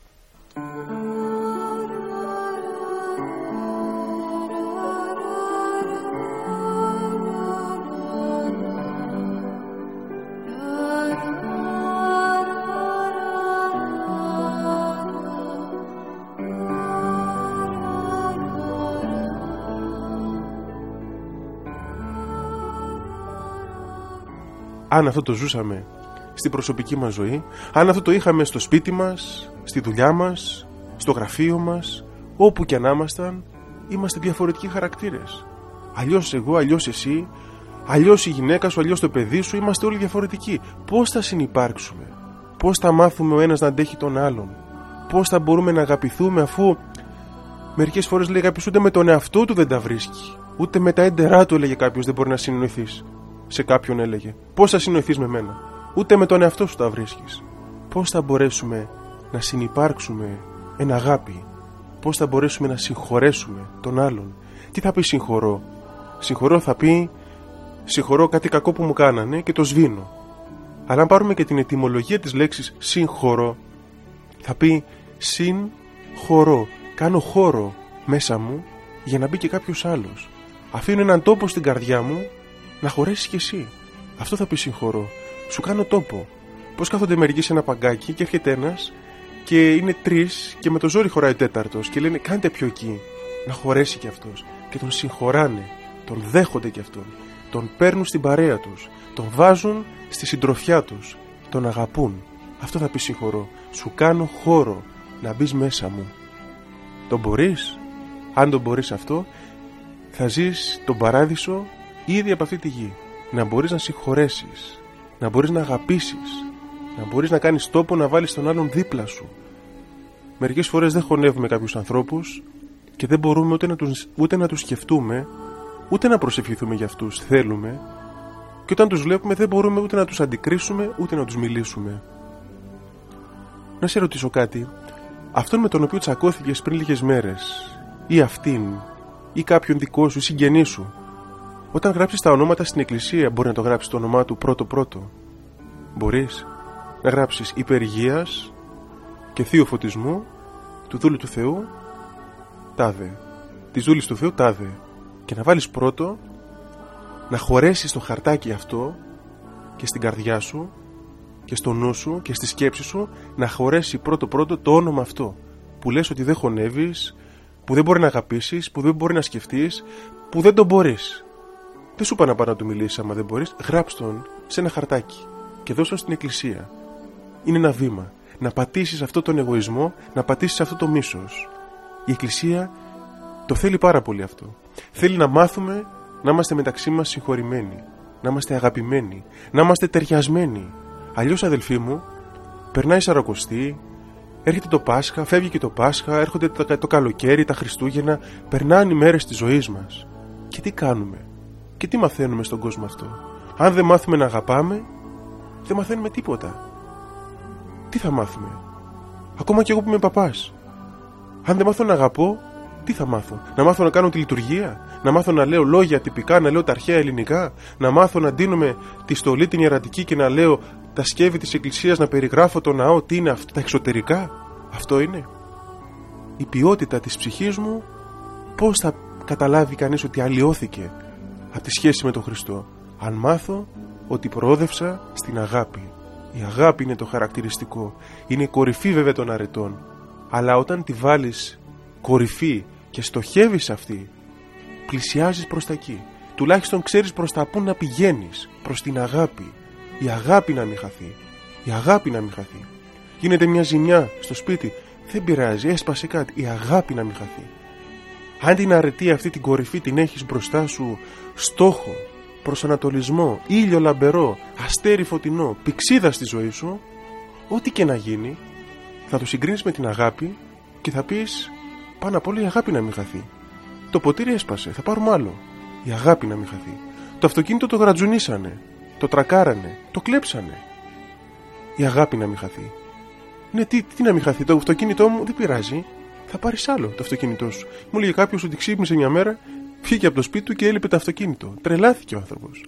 Αν αυτό το ζούσαμε στην προσωπική μας ζωή, αν αυτό το είχαμε στο σπίτι μας, στη δουλειά μας, στο γραφείο μας, όπου και αν ήμασταν, είμαστε διαφορετικοί χαρακτήρες. Αλλιώς εγώ, αλλιώς εσύ, αλλιώς η γυναίκα σου, αλλιώς το παιδί σου, είμαστε όλοι διαφορετικοί. Πώς θα συνεπάρξουμε, πώς θα μάθουμε ο ένας να αντέχει τον άλλον, πώς θα μπορούμε να αγαπηθούμε αφού μερικές φορές λέει κάποιος ούτε με τον εαυτό του δεν τα βρίσκει. Ούτε με τα έντερά του έλεγε κάποιος δεν μπορεί να συνοηθείς. Σε κάποιον έλεγε. Πώς θα συνοηθείς με μένα; Ούτε με τον εαυτό σου τα βρίσκεις. Πώς θα μπορέσουμε να συνεπάρξουμε εν αγάπη; Πώς θα μπορέσουμε να συγχωρέσουμε τον άλλον; Τι θα πει συγχωρώ; Συγχωρώ θα πει συγχωρώ κάτι κακό που μου κάνανε και το σβήνω. Αλλά αν πάρουμε και την ετυμολογία της λέξης συγχωρώ θα πει συγχωρώ. Κάνω χώρο μέσα μου για να μπει και κάποιος άλλος Αφήνω έναν τόπο στην καρδιά μου να χωρέσεις κι εσύ. Αυτό θα πεις συγχωρώ. Σου κάνω τόπο. Πώς κάθονται μερικοί σε ένα παγκάκι και έρχεται ένας και είναι τρεις και με το ζόρι χωράει τέταρτος και λένε κάντε πιο εκεί. Να χωρέσει κι αυτός. Και τον συγχωράνε. Τον δέχονται κι αυτόν. Τον παίρνουν στην παρέα τους. Τον βάζουν στη συντροφιά τους. Τον αγαπούν. Αυτό θα πεις συγχωρώ. Σου κάνω χώρο να μπεις μέσα μου. Τον μπορείς; Αν τον μπορείς αυτό, θα ζεις τον παράδεισο ήδη από αυτή τη γη. Να μπορείς να συγχωρέσεις, να μπορείς να αγαπήσεις, να μπορείς να κάνεις τόπο να βάλεις τον άλλον δίπλα σου. Μερικές φορές δεν χωνεύουμε κάποιους ανθρώπους και δεν μπορούμε ούτε να τους, ούτε να τους σκεφτούμε, ούτε να προσευχηθούμε για αυτούς, θέλουμε και όταν τους βλέπουμε δεν μπορούμε ούτε να τους αντικρίσουμε, ούτε να τους μιλήσουμε. Να σε ρωτήσω κάτι, αυτόν με τον οποίο τσακώθηκες πριν λίγες μέρες ή αυτήν ή κάποιον δικό σου συγγενή σου. Όταν γράψεις τα ονόματα στην εκκλησία, μπορεί να το γράψεις το όνομά του πρώτο-πρώτο. Μπορείς να γράψεις υπεργίας και θείο φωτισμού του δούλου του Θεού, τάδε. Της δούλης του Θεού, τάδε. Και να βάλεις πρώτο να χωρέσεις το χαρτάκι αυτό και στην καρδιά σου και στο νου σου και στη σκέψη σου να χωρέσει πρώτο πρώτο το όνομα αυτό που λες ότι δεν χωνεύεις που δεν μπορεί να αγαπήσεις, που δεν μπορεί να σκεφτείς, που δεν τον μπορείς. Δεν σου είπα να πάω να του μιλήσει άμα δεν μπορείς. Γράψ τον σε ένα χαρτάκι και δώσ' τον στην εκκλησία. Είναι ένα βήμα. Να πατήσεις αυτό τον εγωισμό, να πατήσεις αυτό το μίσος. Η εκκλησία το θέλει πάρα πολύ αυτό. Θέλει να μάθουμε να είμαστε μεταξύ μας συγχωρημένοι, να είμαστε αγαπημένοι, να είμαστε ταιριασμένοι. Αλλιώς, αδελφοί μου, περνάει Σαρακοστή, Έρχεται το Πάσχα, φεύγει και το Πάσχα, έρχονται το καλοκαίρι, τα Χριστούγεννα, περνάνε οι μέρες της ζωής μας. Και τι κάνουμε, και τι μαθαίνουμε στον κόσμο αυτό; Αν δεν μάθουμε να αγαπάμε, δεν μαθαίνουμε τίποτα. Τι θα μάθουμε, ακόμα και εγώ που είμαι παπάς. Αν δεν μάθω να αγαπώ, τι θα μάθω, να μάθω να κάνω τη λειτουργία, να μάθω να λέω λόγια τυπικά, να λέω τα αρχαία ελληνικά, να μάθω να ντύνομαι τη στολή την ιερατική και να λέω τα σκεύη της εκκλησίας να περιγράφω το ναό τι είναι αυτό, τα εξωτερικά; Αυτό είναι η ποιότητα της ψυχής μου πως θα καταλάβει κανείς ότι αλλοιώθηκε; Από τη σχέση με τον Χριστό αν μάθω ότι προόδευσα στην αγάπη η αγάπη είναι το χαρακτηριστικό είναι η κορυφή βέβαια των αρετών αλλά όταν τη βάλεις κορυφή και στοχεύεις αυτή πλησιάζεις προς τα εκεί τουλάχιστον ξέρεις προς τα πού να πηγαίνεις προς την αγάπη η αγάπη να μην χαθεί. Η αγάπη να μην χαθεί. Γίνεται μια ζημιά στο σπίτι. Δεν πειράζει, έσπασε κάτι. Η αγάπη να μην χαθεί. Αν την αρετή αυτή την κορυφή την έχεις μπροστά σου στόχο, προσανατολισμό, ήλιο λαμπερό, αστέρι φωτεινό, πηξίδα στη ζωή σου, ό,τι και να γίνει, θα το συγκρίνεις με την αγάπη και θα πεις πάνω απ' όλα η αγάπη να μην χαθεί. Το ποτήρι έσπασε, θα πάρουμε άλλο. Η αγάπη να μην χαθεί. Το αυτοκίνητο το γρατζουνίσανε το τρακάρανε, το κλέψανε. Η αγάπη να μην χαθεί. Ναι, τι, τι να μην χαθεί, το αυτοκίνητό μου δεν πειράζει. Θα πάρεις άλλο το αυτοκίνητό σου. Μου λέει κάποιος ότι ξύπνησε μια μέρα, φύγε από το σπίτι του και έλειπε το αυτοκίνητο. Τρελάθηκε ο άνθρωπος.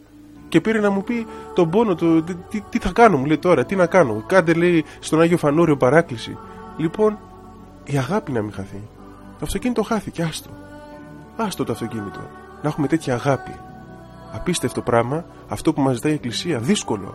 Και πήρε να μου πει τον πόνο του, τι, τι, θα κάνω, μου λέει τώρα, τι να κάνω. Κάντε, λέει, στον Άγιο Φανόριο παράκληση. Λοιπόν, η αγάπη να μην χαθεί. Το αυτοκίνητο χάθηκε, άστο. Άστο το αυτοκίνητο. Να έχουμε τέτοια αγάπη. Απίστευτο πράγμα αυτό που μας ζητάει η Εκκλησία. Δύσκολο.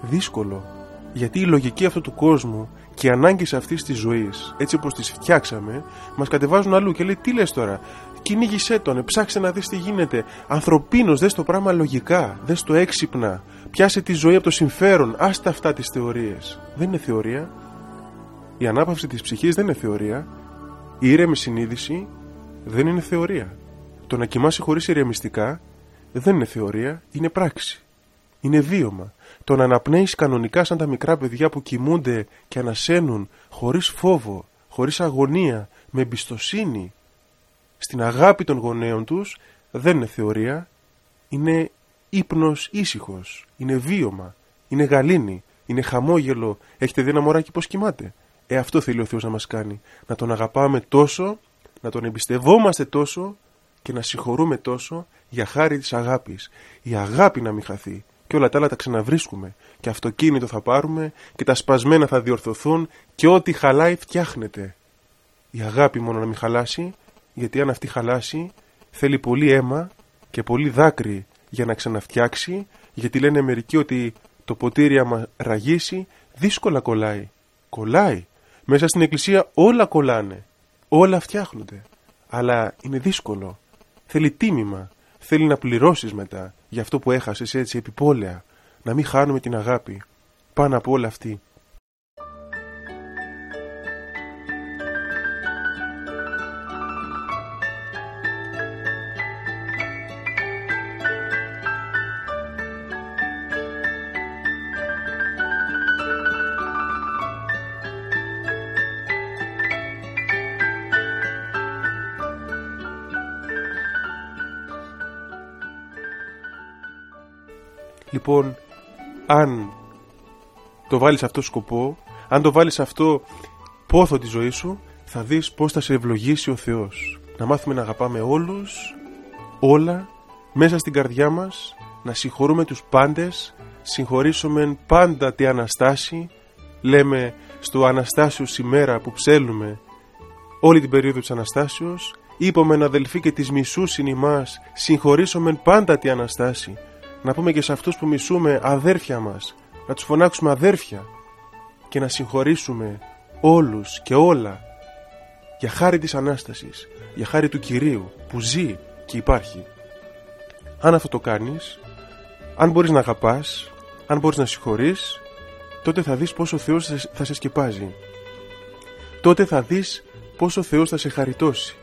Δύσκολο. Γιατί η λογική αυτού του κόσμου και οι ανάγκες αυτής της ζωής, έτσι όπως τις φτιάξαμε, μας κατεβάζουν αλλού και λέει: Τι λες τώρα, Κυνήγησέ τον, ψάξε να δεις τι γίνεται. Ανθρωπίνος, δες το πράγμα λογικά, δες το έξυπνα. Πιάσε τη ζωή από το συμφέρον, άστα αυτά τις θεωρίες. Δεν είναι θεωρία. Η ανάπαυση της ψυχής δεν είναι θεωρία. Η ήρεμη συνείδηση δεν είναι θεωρία. Το να κοιμάσαι χωρίς ηρεμιστικά δεν είναι θεωρία, είναι πράξη. Είναι βίωμα. Το να αναπνέεις κανονικά σαν τα μικρά παιδιά που κοιμούνται και ανασένουν χωρίς φόβο, χωρίς αγωνία, με εμπιστοσύνη στην αγάπη των γονέων τους δεν είναι θεωρία, είναι ύπνος ήσυχος, είναι βίωμα, είναι γαλήνη, είναι χαμόγελο. Έχετε δει ένα μωράκι πως κοιμάται; Ε, αυτό θέλει ο Θεός να μας κάνει. Να τον αγαπάμε τόσο, να τον εμπιστευόμαστε τόσο και να συγχωρούμε τόσο για χάρη της αγάπης. Η αγάπη να μην χαθεί και όλα τα άλλα τα ξαναβρίσκουμε και αυτοκίνητο θα πάρουμε και τα σπασμένα θα διορθωθούν και ό,τι χαλάει φτιάχνεται. Η αγάπη μόνο να μην χαλάσει γιατί αν αυτή χαλάσει θέλει πολύ αίμα και πολύ δάκρυ για να ξαναφτιάξει γιατί λένε μερικοί ότι το ποτήρι άμα ραγίσει δύσκολα κολλάει. Κολλάει. Μέσα στην εκκλησία όλα κολλάνε. Όλα φτιάχνονται. Αλλά είναι δύσκολο. Θέλει τίμημα. Θέλει να πληρώσεις μετά για αυτό που έχασες έτσι επιπόλαια. Να μην χάνουμε την αγάπη. Πάνω από όλα αυτή. Λοιπόν, αν το βάλεις αυτό σκοπό, αν το βάλεις αυτό πόθο τη ζωή σου, θα δεις πώς θα σε ευλογήσει ο Θεός. Να μάθουμε να αγαπάμε όλους, όλα, μέσα στην καρδιά μας, να συγχωρούμε τους πάντες, συγχωρήσουμε πάντα τη Αναστάση, λέμε στο Αναστάσιος ημέρα που ψέλνουμε όλη την περίοδο της Αναστάσεως, είπαμε αδελφοί και της μισού συνημάς, συγχωρήσομεν πάντα τη Αναστάση, να πούμε και σε αυτούς που μισούμε αδέρφια μας, να τους φωνάξουμε αδέρφια και να συγχωρήσουμε όλους και όλα για χάρη της Ανάστασης, για χάρη του Κυρίου που ζει και υπάρχει. Αν αυτό το κάνεις, αν μπορείς να αγαπάς, αν μπορείς να συγχωρείς, τότε θα δεις πόσο ο Θεός θα σε σκεπάζει. Τότε θα δεις πόσο ο Θεός θα σε χαριτώσει.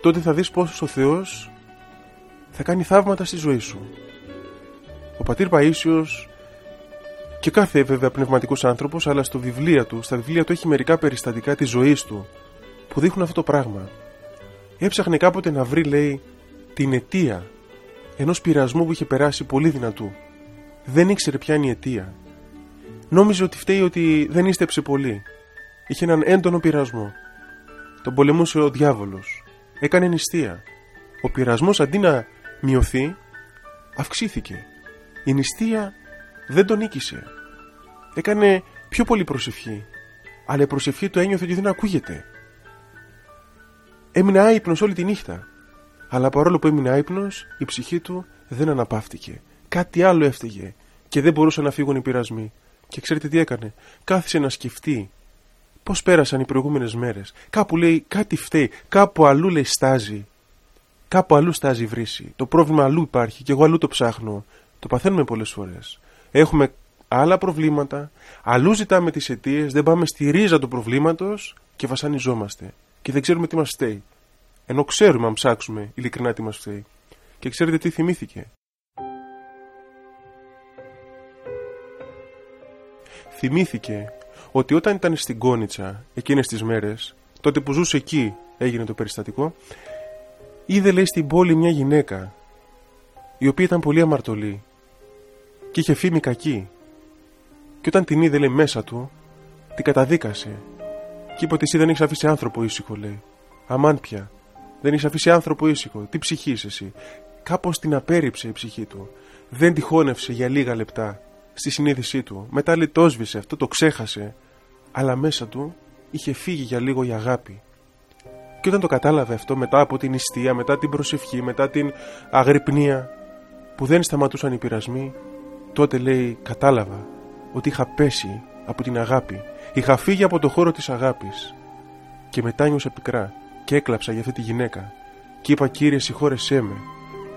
Τότε θα δεις πόσο ο Θεός θα κάνει θαύματα στη ζωή σου. Ο πατήρ Παΐσιος και κάθε βέβαια πνευματικός άνθρωπος αλλά στο βιβλία του, στα βιβλία του έχει μερικά περιστατικά της ζωής του που δείχνουν αυτό το πράγμα. Έψαχνε κάποτε να βρει λέει την αιτία ενός πειρασμού που είχε περάσει πολύ δυνατού. Δεν ήξερε ποια είναι η αιτία. Νόμιζε ότι φταίει ότι δεν ίστεψε πολύ. Είχε έναν έντονο πειρασμό. Τον πολεμούσε ο διάβολος. Έκανε νηστεία. Ο πειρασμός αντί να μειωθεί, αυξήθηκε. Η νηστεία δεν τον νίκησε. Έκανε πιο πολύ προσευχή. Αλλά η προσευχή του ένιωθε ότι δεν ακούγεται. Έμεινε άϊπνος όλη τη νύχτα. Αλλά παρόλο που έμεινε άϊπνος, η ψυχή του δεν αναπαύτηκε. Κάτι άλλο έφταιγε και δεν μπορούσαν να φύγουν οι πειρασμοί. Και ξέρετε τι έκανε. Κάθισε να σκεφτεί πώς πέρασαν οι προηγούμενες μέρες. Κάπου λέει κάτι φταίει. Κάπου αλλού λέει στάζει. Κάπου αλλού στάζει βρύση. Το πρόβλημα αλλού υπάρχει και εγώ αλλού το ψάχνω. Το παθαίνουμε πολλές φορές. Έχουμε άλλα προβλήματα, αλλού ζητάμε τις αιτίες, δεν πάμε στη ρίζα του προβλήματος και βασανιζόμαστε. Και δεν ξέρουμε τι μας φταίει. Ενώ ξέρουμε αν ψάξουμε ειλικρινά τι μας φταίει. Και ξέρετε τι θυμήθηκε; Θυμήθηκε ότι όταν ήταν στην Κόνιτσα εκείνες τις μέρες, τότε που ζούσε εκεί έγινε το περιστατικό, είδε λέει στην πόλη μια γυναίκα η οποία ήταν πολύ αμαρτωλή και είχε φήμη κακή. Και όταν την είδε, λέει, μέσα του, την καταδίκασε. Και είπε ότι εσύ δεν έχεις αφήσει άνθρωπο ήσυχο, λέει. Αμάν πια. Δεν έχεις αφήσει άνθρωπο ήσυχο. Τι ψυχή είσαι εσύ. Κάπως την απέρριψε η ψυχή του. Δεν τη χώνευσε για λίγα λεπτά στη συνείδησή του. Μετά λέει το σβήσε, αυτό το ξέχασε. Αλλά μέσα του είχε φύγει για λίγο η αγάπη. Και όταν το κατάλαβε αυτό μετά από την ιστία, μετά την προσευχή, μετά την αγρυπνία που δεν σταματούσαν οι πειρασμοί, τότε λέει κατάλαβα ότι είχα πέσει από την αγάπη. Είχα φύγει από το χώρο της αγάπης. Και μετά νιώσα πικρά και έκλαψα για αυτή τη γυναίκα. και είπα Κύριε συγχώρεσέ με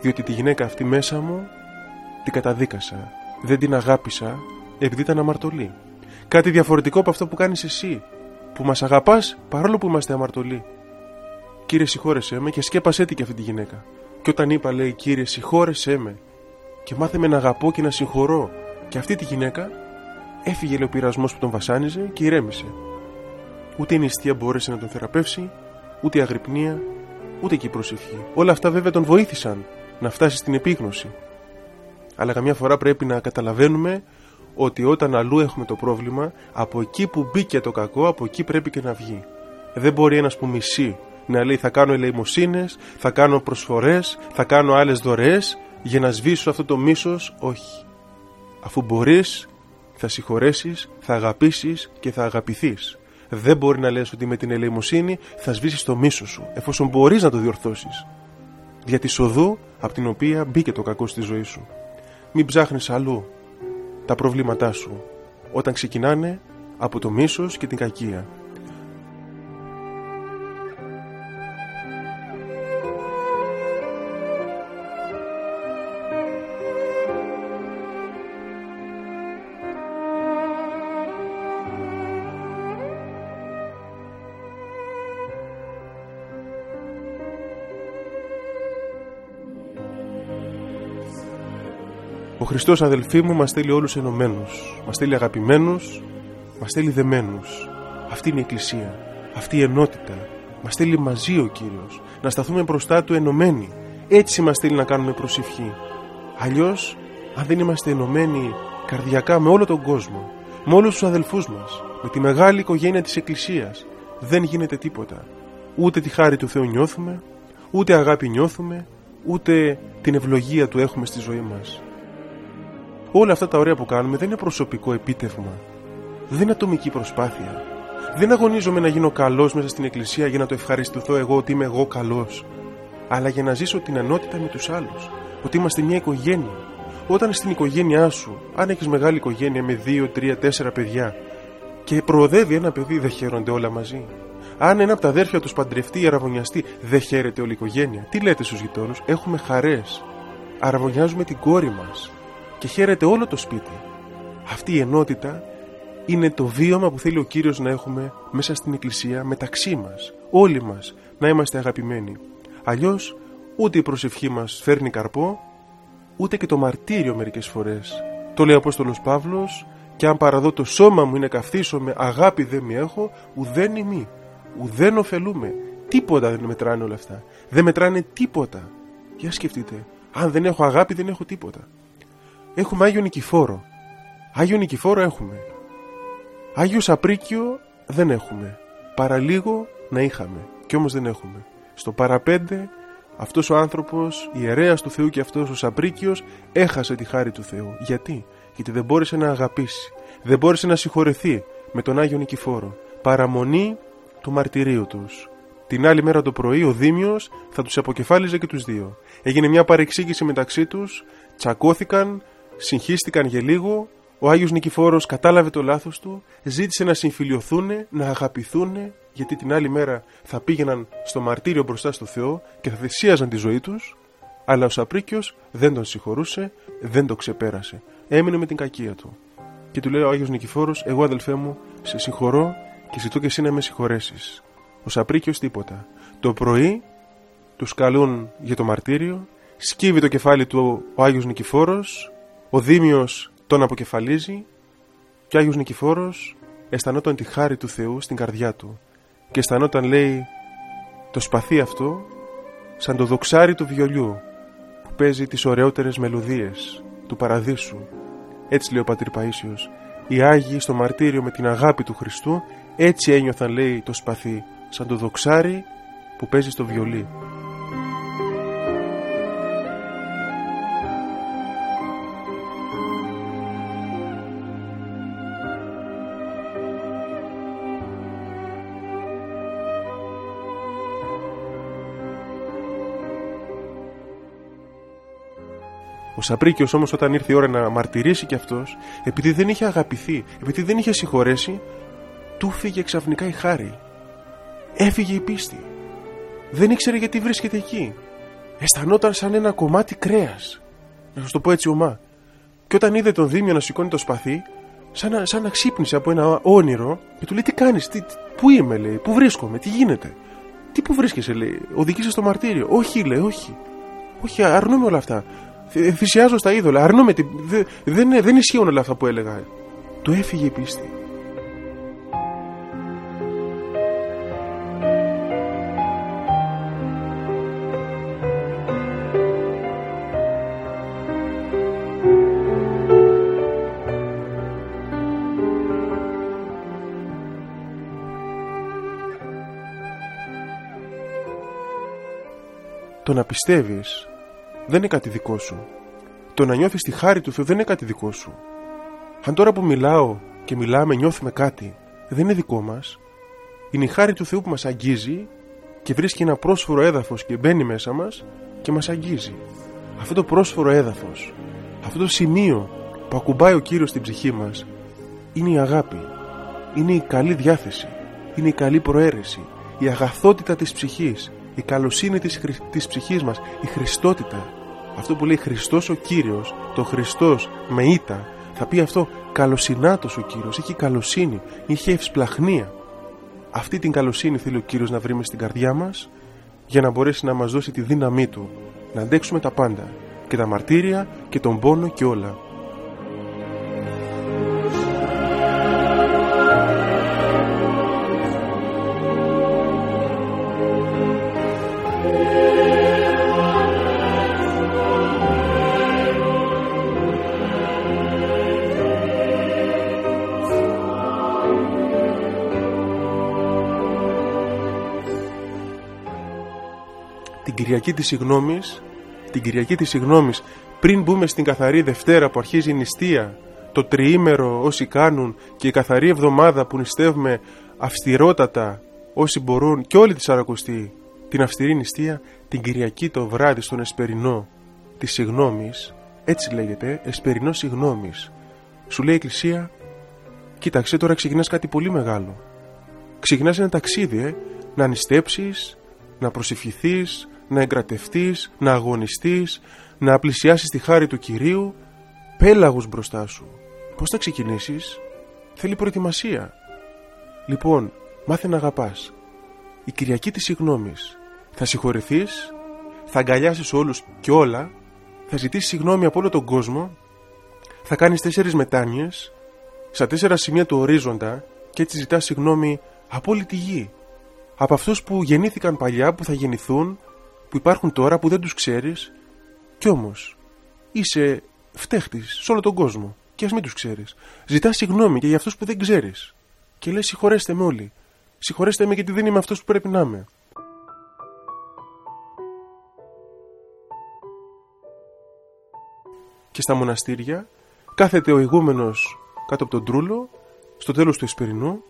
διότι τη γυναίκα αυτή μέσα μου την καταδίκασα δεν την αγάπησα επειδή ήταν αμαρτωλή κάτι διαφορετικό από αυτό που κάνεις εσύ που μας αγαπάς παρόλο που είμαστε αμαρτωλοί Κύριε συγχώρεσέ με και σκέπασέ τη και αυτή τη γυναίκα και όταν είπα λέει Κύριε συγχώρεσέ με και μάθε με να αγαπώ και να συγχωρώ και αυτή τη γυναίκα έφυγε λέει, ο πειρασμός που τον βασάνιζε και ηρέμησε. Ούτε η νηστεία μπόρεσε να τον θεραπεύσει, ούτε η αγρυπνία, ούτε και η προσευχή. Όλα αυτά βέβαια τον βοήθησαν να φτάσει στην επίγνωση. Αλλά καμιά φορά πρέπει να καταλαβαίνουμε ότι όταν αλλού έχουμε το πρόβλημα, από εκεί που μπήκε το κακό, από εκεί πρέπει και να βγει. Δεν μπορεί ένας που μισεί να λέει θα κάνω ελεημοσύνες, θα κάνω προσφορές, θα κάνω άλλες δωρεές για να σβήσω αυτό το μίσος, όχι. Αφού μπορείς, θα συγχωρέσεις, θα αγαπήσεις και θα αγαπηθείς. Δεν μπορεί να λες ότι με την ελεημοσύνη θα σβήσεις το μίσος σου, εφόσον μπορείς να το διορθώσεις. Για τη σοδού από την οποία μπήκε το κακό στη ζωή σου. Μην ψάχνεις αλλού τα προβλήματά σου, όταν ξεκινάνε από το μίσος και την κακία. Ο Χριστός, αδελφοί μου, μας θέλει όλους ενωμένους. Μας θέλει αγαπημένους, μας θέλει δεμένους. Αυτή είναι η Εκκλησία. Αυτή η ενότητα. Μας θέλει μαζί ο κύριος. Να σταθούμε μπροστά του ενωμένοι. Έτσι μας θέλει να κάνουμε προσευχή. Αλλιώς, αν δεν είμαστε ενωμένοι καρδιακά με όλο τον κόσμο, με όλους τους αδελφούς μας, με τη μεγάλη οικογένεια της Εκκλησίας, δεν γίνεται τίποτα. Ούτε τη χάρη του Θεού νιώθουμε, ούτε αγάπη νιώθουμε, ούτε την ευλογία του έχουμε στη ζωή μας. Όλα αυτά τα ωραία που κάνουμε δεν είναι προσωπικό επίτευγμα. Δεν είναι ατομική προσπάθεια. Δεν αγωνίζομαι να γίνω καλός μέσα στην εκκλησία για να το ευχαριστηθώ εγώ ότι είμαι εγώ καλός. Αλλά για να ζήσω την ενότητα με τους άλλους. Ότι είμαστε μια οικογένεια. Όταν στην οικογένειά σου, αν έχεις μεγάλη οικογένεια με δύο, τρία, τέσσερα παιδιά και προοδεύει ένα παιδί, δεν χαίρονται όλα μαζί. Αν ένα από τα αδέρφια τους παντρευτεί ή αραβωνιαστεί, δεν χαίρεται όλη η οικογένεια. Τι λέτε στους γειτόνους, έχουμε χαρές. Αραβωνιάζουμε την κόρη μας και χαίρεται όλο το σπίτι. Αυτή η ενότητα είναι το βίωμα που θέλει ο Κύριος να έχουμε μέσα στην Εκκλησία μεταξύ μας, όλοι μας, να είμαστε αγαπημένοι. Αλλιώς ούτε η προσευχή μας φέρνει καρπό, ούτε και το μαρτύριο μερικές φορές. Το λέει ο Απόστολος Παύλος και αν παραδώ το σώμα μου είναι καυθίσομαι, αγάπη δεν μη έχω, ουδέν ημί, ουδέν ωφελούμε. Τίποτα δεν μετράνε όλα αυτά. Δεν μετράνε τίποτα. Για σκεφτείτε, αν δεν έχω αγάπη δεν έχω τίποτα. Έχουμε Άγιο Νικηφόρο. Άγιο Νικηφόρο έχουμε. Άγιος Σαπρίκιο δεν έχουμε. Παραλίγο να είχαμε. Κι όμως δεν έχουμε. Στο παραπέντε αυτός ο άνθρωπος, ιερέας του Θεού και αυτός ο Σαπρίκιος έχασε τη χάρη του Θεού. Γιατί; Γιατί δεν μπόρεσε να αγαπήσει. Δεν μπόρεσε να συγχωρεθεί με τον Άγιο Νικηφόρο. Παραμονή του μαρτυρίου τους. Την άλλη μέρα το πρωί ο Δήμιος θα τους αποκεφάλιζε και τους δύο. Έγινε μια παρεξήγηση μεταξύ τους, τσακώθηκαν, Συγχύστηκαν για λίγο, ο Άγιος Νικηφόρος κατάλαβε το λάθος του, ζήτησε να συμφιλιωθούν, να αγαπηθούν, γιατί την άλλη μέρα θα πήγαιναν στο μαρτύριο μπροστά στο Θεό και θα θυσίαζαν τη ζωή τους, αλλά ο Σαπρίκιος δεν τον συγχωρούσε, δεν το ξεπέρασε. Έμεινε με την κακία του. Και του λέει ο Άγιος Νικηφόρος, εγώ αδελφέ μου, σε συγχωρώ και ζητώ και εσύ να με συγχωρέσεις. Ο Σαπρίκιος τίποτα. Το πρωί τους καλούν για το μαρτύριο, σκύβει το κεφάλι του ο Άγιος Νικηφόρος, ο Δήμιος τον αποκεφαλίζει και ο Άγιος Νικηφόρος αισθανόταν τη χάρη του Θεού στην καρδιά του και αισθανόταν λέει το σπαθί αυτό σαν το δοξάρι του βιολιού που παίζει τις ωραιότερες μελωδίες του παραδείσου. Έτσι λέει ο Πατήρ Παΐσιος οι Άγιοι στο μαρτύριο με την αγάπη του Χριστού έτσι ένιωθαν λέει το σπαθί σαν το δοξάρι που παίζει στο βιολί Ο Σαπρίκιο όμως, όταν ήρθε η ώρα να μαρτυρήσει κι αυτός, επειδή δεν είχε αγαπηθεί, επειδή δεν είχε συγχωρέσει, του φύγε ξαφνικά η χάρη. Έφυγε η πίστη. δεν ήξερε γιατί βρίσκεται εκεί. Αισθανόταν σαν ένα κομμάτι κρέας. Να σας το πω έτσι ομά. Και όταν είδε τον Δήμιο να σηκώνει το σπαθί, σαν να, σαν να ξύπνησε από ένα όνειρο και του λέει: Τι κάνεις, τι, πού είμαι, λέει, πού βρίσκομαι, τι γίνεται. Τι που βρίσκεσαι, λέει, οδηγείσαι στο μαρτύριο. Όχι, λέει, όχι. Όχι, αρνούμε όλα αυτά. Θυσιάζω στα είδωλα, αρνούμε. Δεν, δεν, δεν ισχύουν όλα αυτά που έλεγα. Του έφυγε η πίστη. Το να πιστεύεις δεν είναι κάτι δικό σου. Το να νιώθεις τη χάρη του Θεού δεν είναι κάτι δικό σου. Αν τώρα που μιλάω και μιλάμε νιώθουμε κάτι, δεν είναι δικό μας. Είναι η χάρη του Θεού που μας αγγίζει και βρίσκει ένα πρόσφορο έδαφος και μπαίνει μέσα μας και μας αγγίζει. Αυτό το πρόσφορο έδαφος, αυτό το σημείο που ακουμπάει ο Κύριος στην ψυχή μας είναι η αγάπη, είναι η καλή διάθεση, είναι η καλή προαίρεση, η αγαθότητα της ψυχής, η καλοσύνη της, της ψυχής μας, η χριστότητα. Αυτό που λέει Χριστός ο Κύριος, το Χριστός με ήττα, θα πει αυτό καλοσυνάτος ο Κύριος, έχει καλοσύνη, είχε ευσπλαχνία. Αυτή την καλοσύνη θέλει ο Κύριος να βρει στην καρδιά μας για να μπορέσει να μας δώσει τη δύναμή Του, να αντέξουμε τα πάντα και τα μαρτύρια και τον πόνο και όλα. Κυριακή της Συγνώμης, την Κυριακή της Συγνώμης, πριν μπούμε στην καθαρή Δευτέρα που αρχίζει η νηστεία, το τριήμερο όσοι κάνουν και η καθαρή εβδομάδα που νηστεύουμε αυστηρότατα όσοι μπορούν και όλη της Σαρακοστή την αυστηρή νηστεία, την Κυριακή το βράδυ στον Εσπερινό της Συγνώμης, έτσι λέγεται, Εσπερινό Συγνώμης. Σου λέει η Εκκλησία, κοίταξε τώρα ξεκινάς κάτι πολύ μεγάλο. Ξεκινάς ένα ταξίδι, ε, να νηστέψεις, να προσευχηθείς, να εγκρατευτείς, να αγωνιστείς, να πλησιάσεις τη χάρη του Κυρίου, πέλαγος μπροστά σου. Πώς θα ξεκινήσεις; Θέλει προετοιμασία. Λοιπόν, μάθε να αγαπάς. Η Κυριακή της συγγνώμης. Θα συγχωρηθείς, θα αγκαλιάσεις όλους και όλα, θα ζητήσεις συγγνώμη από όλο τον κόσμο, θα κάνεις τέσσερις μετάνοιες, στα τέσσερα σημεία του ορίζοντα και έτσι ζητάς συγγνώμη από όλη τη γη. Από αυτούς που γεννήθηκαν παλιά, που θα γεννηθούν, που υπάρχουν τώρα που δεν τους ξέρεις κι όμως είσαι φταίχτης σε όλο τον κόσμο και ας μην τους ξέρεις. Ζητάς συγγνώμη και για αυτούς που δεν ξέρεις και λες συγχωρέστε με όλοι. Συγχωρέστε με γιατί δεν είμαι αυτός που πρέπει να είμαι. Και στα μοναστήρια κάθεται ο ηγούμενος κάτω από τον τρούλο στο τέλος του εσπερινού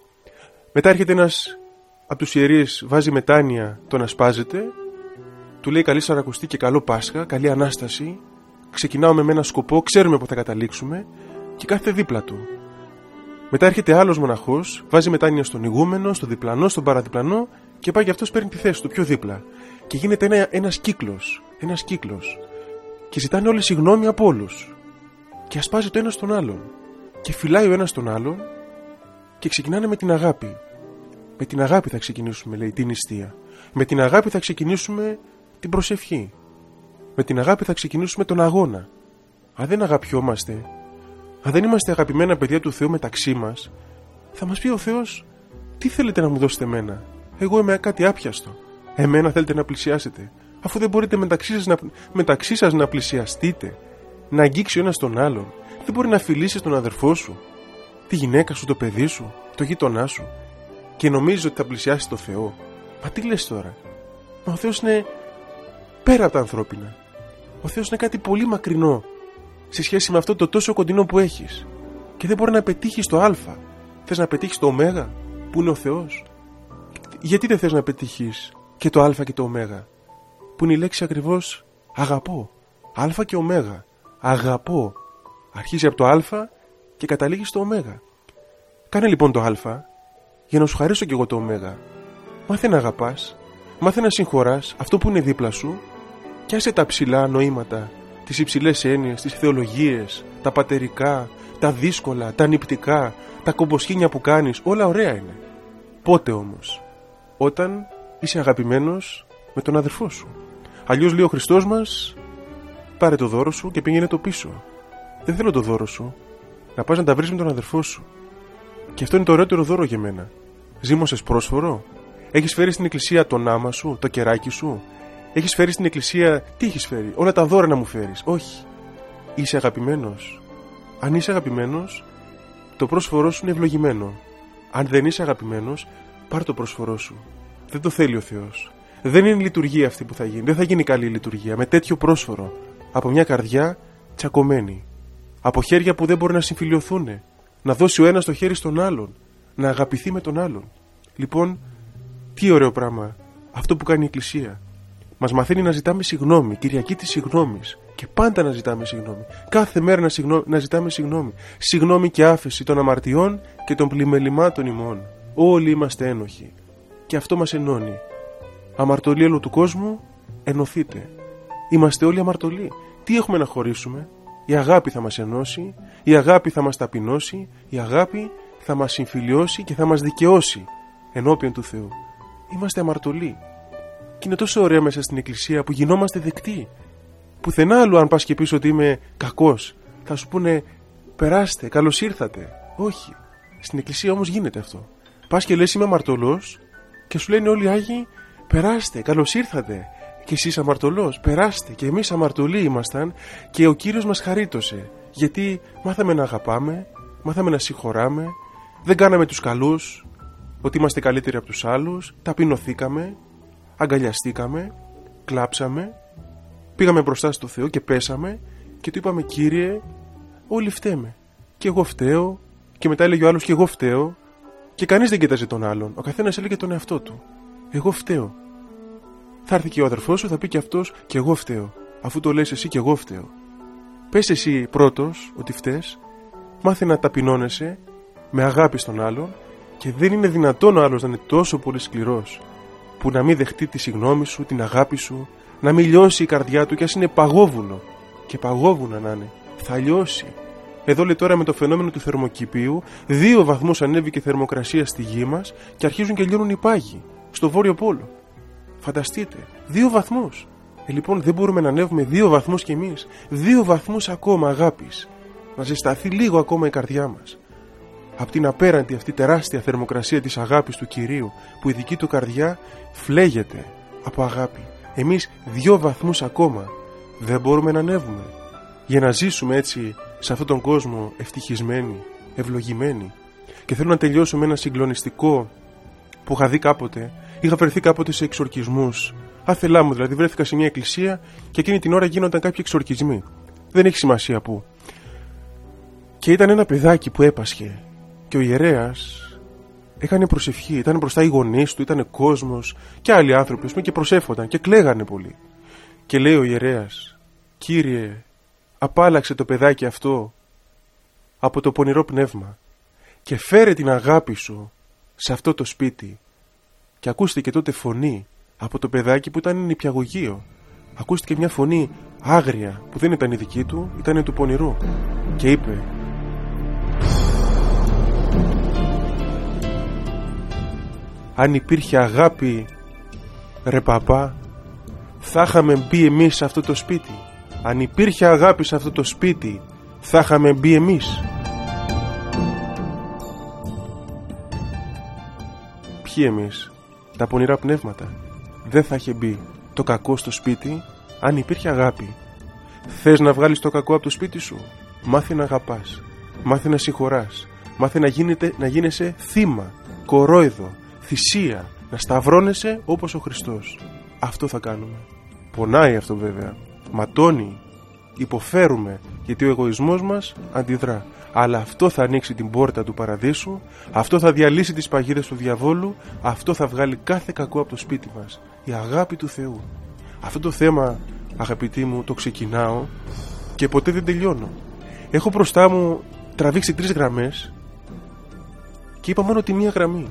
μετά έρχεται ένας από τους ιερείς βάζει μετάνοια, τον ασπάζεται του λέει καλή σαρακοστή και καλό Πάσχα, καλή Ανάσταση. Ξεκινάμε με ένα σκοπό, ξέρουμε που θα καταλήξουμε και κάθεται δίπλα του. Μετά έρχεται άλλος μοναχός, βάζει μετάνοια στον ηγούμενο, στον διπλανό, στον παραδιπλανό και πάει και αυτός παίρνει τη θέση του πιο δίπλα. Και γίνεται ένα ένας κύκλος. Ένας κύκλος. Και ζητάνε όλοι συγγνώμη από όλους. Και ασπάζει το ένα στον άλλον. Και φυλάει ο ένας τον άλλον και ξεκινάνε με την αγάπη. Με την αγάπη θα ξεκινήσουμε, λέει, την νηστεία. Με την αγάπη θα ξεκινήσουμε την προσευχή. Με την αγάπη θα ξεκινήσουμε τον αγώνα. Αν δεν αγαπιόμαστε, αν δεν είμαστε αγαπημένα παιδιά του Θεού μεταξύ μας, θα μας πει ο Θεός, τι θέλετε να μου δώσετε εμένα; Εγώ είμαι κάτι άπιαστο. Εμένα θέλετε να πλησιάσετε. Αφού δεν μπορείτε μεταξύ σας να, μεταξύ σας να πλησιαστείτε, να αγγίξει ο ένας τον άλλον, δεν μπορεί να φιλήσεις τον αδερφό σου, τη γυναίκα σου, το παιδί σου, το γείτονά σου και νομίζεις ότι θα πλησιάσει το Θεό. Μα τι λες τώρα; Μα ο Θεός είναι πέρα από τα ανθρώπινα. Ο Θεός είναι κάτι πολύ μακρινό σε σχέση με αυτό το τόσο κοντινό που έχεις. Και δεν μπορεί να πετύχεις το α. Θες να πετύχεις το ω που είναι ο Θεός. Γιατί δεν θες να πετύχεις και το α και το ω που είναι η λέξη ακριβώς αγαπώ. Α και ω. Αγαπώ. Αρχίζει από το α και καταλήγει στο ω. Κάνε λοιπόν το α για να σου χαρίσω κι εγώ το ω. Μάθε να αγαπάς Μάθε να συγχωράς αυτό που είναι δίπλα σου και άσε τα ψηλά νοήματα, τις υψηλές έννοιες, τις θεολογίες, τα πατερικά, τα δύσκολα, τα νηπτικά, τα κομποσχήνια που κάνεις, όλα ωραία είναι. Πότε όμως, όταν είσαι αγαπημένος με τον αδερφό σου. Αλλιώς λέει ο Χριστός μας, πάρε το δώρο σου και πήγαινε το πίσω. Δεν θέλω το δώρο σου, να πας να τα βρεις με τον αδερφό σου. Και αυτό είναι το ωραιότερο δώρο για μένα. Ζήμωσες πρόσφορο, έχεις φέρει στην εκκλησία τον άμα σου, το κεράκι σου, έχεις φέρει στην εκκλησία, τι έχεις φέρει, όλα τα δώρα να μου φέρεις. Όχι, είσαι αγαπημένος. Αν είσαι αγαπημένος, το πρόσφορό σου είναι ευλογημένο. Αν δεν είσαι αγαπημένος, πάρ το πρόσφορό σου. Δεν το θέλει ο Θεός. Δεν είναι λειτουργία αυτή που θα γίνει. Δεν θα γίνει καλή λειτουργία με τέτοιο πρόσφορο. Από μια καρδιά τσακωμένη. Από χέρια που δεν μπορεί να συμφιλειωθούν. Να δώσει ο ένας το χέρι στον άλλον. Να αγαπηθεί με τον άλλον. Λοιπόν, τι ωραίο πράγμα. Αυτό που κάνει η Εκκλησία. Μας μαθαίνει να ζητάμε συγγνώμη. Κυριακή της συγγνώμη. Και πάντα να ζητάμε συγγνώμη. Κάθε μέρα να, συγγνώ... να ζητάμε συγγνώμη. Συγγνώμη και άφεση των αμαρτιών και των πλημελημάτων ημών. Όλοι είμαστε ένοχοι. Και αυτό μας ενώνει. Αμαρτωλή όλου του κόσμου, ενωθείτε. Είμαστε όλοι αμαρτωλοί. Τι έχουμε να χωρίσουμε; Η αγάπη θα μας ενώσει, η αγάπη θα μας ταπεινώσει, η αγάπη θα μας συμφιλιώσει και θα μας δικαιώσει ενώπιον του Θεού. Είμαστε αμαρτωλοί. Και είναι τόσο ωραία μέσα στην εκκλησία που γινόμαστε δεκτοί. Πουθενά άλλου αν πας και πεις ότι είμαι κακός, θα σου πούνε περάστε, καλώς ήρθατε. Όχι. Στην εκκλησία όμως γίνεται αυτό. Πας και λες είμαι αμαρτωλός και σου λένε όλοι οι Άγιοι περάστε, καλώς ήρθατε και εσείς αμαρτωλός, περάστε και εμείς αμαρτωλοί ήμασταν και ο Κύριος μας χαρίτωσε γιατί μάθαμε να αγαπάμε, μάθαμε να συγχωράμε, δεν κάναμε τους καλούς, ότι είμαστε καλύτεροι από τους άλλους, ταπεινωθήκαμε, αγκαλιαστήκαμε, κλάψαμε, πήγαμε μπροστά στο Θεό και πέσαμε και του είπαμε Κύριε, όλοι φταίμε. Και εγώ φταίω και μετά έλεγε ο άλλος και εγώ φταίω και κανείς δεν κοίταζε τον άλλον, ο καθένας έλεγε τον εαυτό του. Εγώ φταίω. Θα έρθει και ο αδερφός σου, θα πει και αυτός και εγώ φταίω. Αφού το λες εσύ και εγώ φταίω. Πες εσύ πρώτος ότι φταίει, μάθε να ταπεινώνεσαι με αγάπη στον άλλον και δεν είναι δυνατόν ο άλλος να είναι τόσο πολύ σκληρός που να μην δεχτεί τη συγνώμη σου, την αγάπη σου, να μην λιώσει η καρδιά του κι ας είναι παγόβουνο. Και παγόβουνα να είναι. Θα λιώσει. Εδώ λέει τώρα με το φαινόμενο του θερμοκηπίου, δύο βαθμούς ανέβηκε η θερμοκρασία στη γη μας και αρχίζουν και λιώνουν οι πάγοι στο βόρειο πόλο. Φανταστείτε, δύο βαθμούς. Ε, λοιπόν, δεν μπορούμε να ανέβουμε δύο βαθμούς κι εμείς. Δύο βαθμούς ακόμα αγάπης. Να ζεσταθεί λίγο ακόμα η καρδιά μας. Από την απέραντη αυτή τεράστια θερμοκρασία της αγάπης του κυρίου, που η δική του καρδιά φλέγεται από αγάπη. Εμείς δύο βαθμούς ακόμα δεν μπορούμε να ανέβουμε. Για να ζήσουμε έτσι σε αυτόν τον κόσμο ευτυχισμένοι, ευλογημένοι. Και θέλω να τελειώσω με ένα συγκλονιστικό που είχα δει κάποτε, είχα βρεθεί κάποτε σε εξορκισμούς. Άθελά μου δηλαδή, βρέθηκα σε μια εκκλησία και εκείνη την ώρα γίνονταν κάποιοι εξορκισμοί. Δεν έχει σημασία πού. Και ήταν ένα παιδάκι που έπασχε και ο ιερέας έκανε προσευχή. Ήταν μπροστά οι γονείς του, ήταν κόσμος και άλλοι άνθρωποι πούμε, και προσέφονταν και κλαίγανε πολύ. Και λέει ο ιερέας, Κύριε, απάλαξε το παιδάκι αυτό από το πονηρό πνεύμα και φέρε την αγάπη σου σε αυτό το σπίτι και ακούστηκε τότε φωνή από το παιδάκι που ήταν νηπιαγωγείο. Ακούστηκε μια φωνή άγρια που δεν ήταν η δική του, ήταν του πονηρού και είπε Αν υπήρχε αγάπη ρε παπά θα είχαμε μπει εμείς σε αυτό το σπίτι. Αν υπήρχε αγάπη σε αυτό το σπίτι θα είχαμε μπει εμείς. Ποιοι εμείς, τα πονηρά πνεύματα. Δεν θα είχε μπει το κακό στο σπίτι αν υπήρχε αγάπη. Θες να βγάλεις το κακό από το σπίτι σου; Μάθε να αγαπάς. Μάθε να συγχωράς. Μάθε να, γίνεται, να γίνεσαι θύμα, κορόιδο, θυσία. Να σταυρώνεσαι όπως ο Χριστός. Αυτό θα κάνουμε. Πονάει αυτό βέβαια. Ματώνει. Υποφέρουμε γιατί ο εγωισμός μας αντιδρά αλλά αυτό θα ανοίξει την πόρτα του παραδείσου, αυτό θα διαλύσει τις παγίδες του διαβόλου, αυτό θα βγάλει κάθε κακό από το σπίτι μας. Η αγάπη του Θεού. Αυτό το θέμα, αγαπητοί μου, το ξεκινάω και ποτέ δεν τελειώνω. Έχω μπροστά μου τραβήξει τρεις γραμμές και είπα μόνο τη μία γραμμή.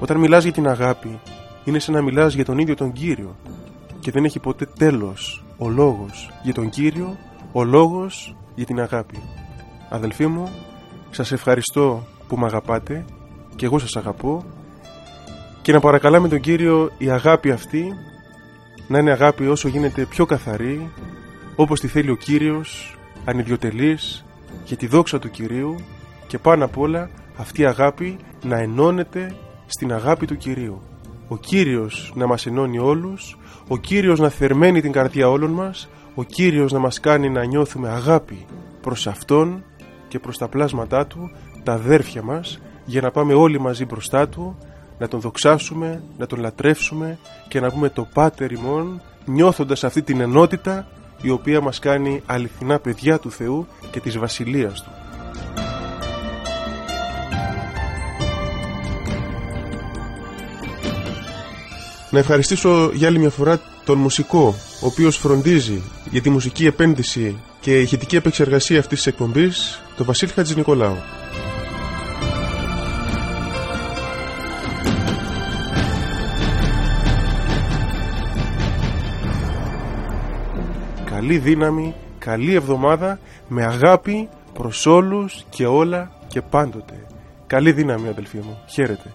Όταν μιλάς για την αγάπη, είναι σαν να μιλάς για τον ίδιο τον Κύριο. Και δεν έχει ποτέ τέλος ο λόγος για τον Κύριο, ο λόγος για την αγάπη. Αδελφοί μου, σας ευχαριστώ που με αγαπάτε και εγώ σας αγαπώ. Και να παρακαλάμε τον Κύριο η αγάπη αυτή να είναι αγάπη όσο γίνεται πιο καθαρή όπως τη θέλει ο Κύριος, ανιδιοτελής για τη δόξα του Κυρίου. Και πάνω απ' όλα αυτή η αγάπη να ενώνεται στην αγάπη του Κυρίου. Ο Κύριος να μας ενώνει όλους, ο Κύριος να θερμαίνει την καρδιά όλων μας, ο Κύριος να μας κάνει να νιώθουμε αγάπη προς Αυτόν και προς τα πλάσματά Του, τα αδέρφια μας, για να πάμε όλοι μαζί μπροστά Του, να Τον δοξάσουμε, να Τον λατρεύσουμε και να πούμε το Πάτερ ημών, νιώθοντας αυτή την ενότητα η οποία μας κάνει αληθινά παιδιά του Θεού και της Βασιλείας Του. Να ευχαριστήσω για άλλη μια φορά τον μουσικό, ο οποίος φροντίζει για τη μουσική επένδυση και ηχητική επεξεργασία αυτής της εκπομπής, τον Βασίλη Νικολάου. Καλή δύναμη, καλή εβδομάδα, με αγάπη προς όλους και όλα και πάντοτε. Καλή δύναμη αδελφοί μου. Χαίρετε.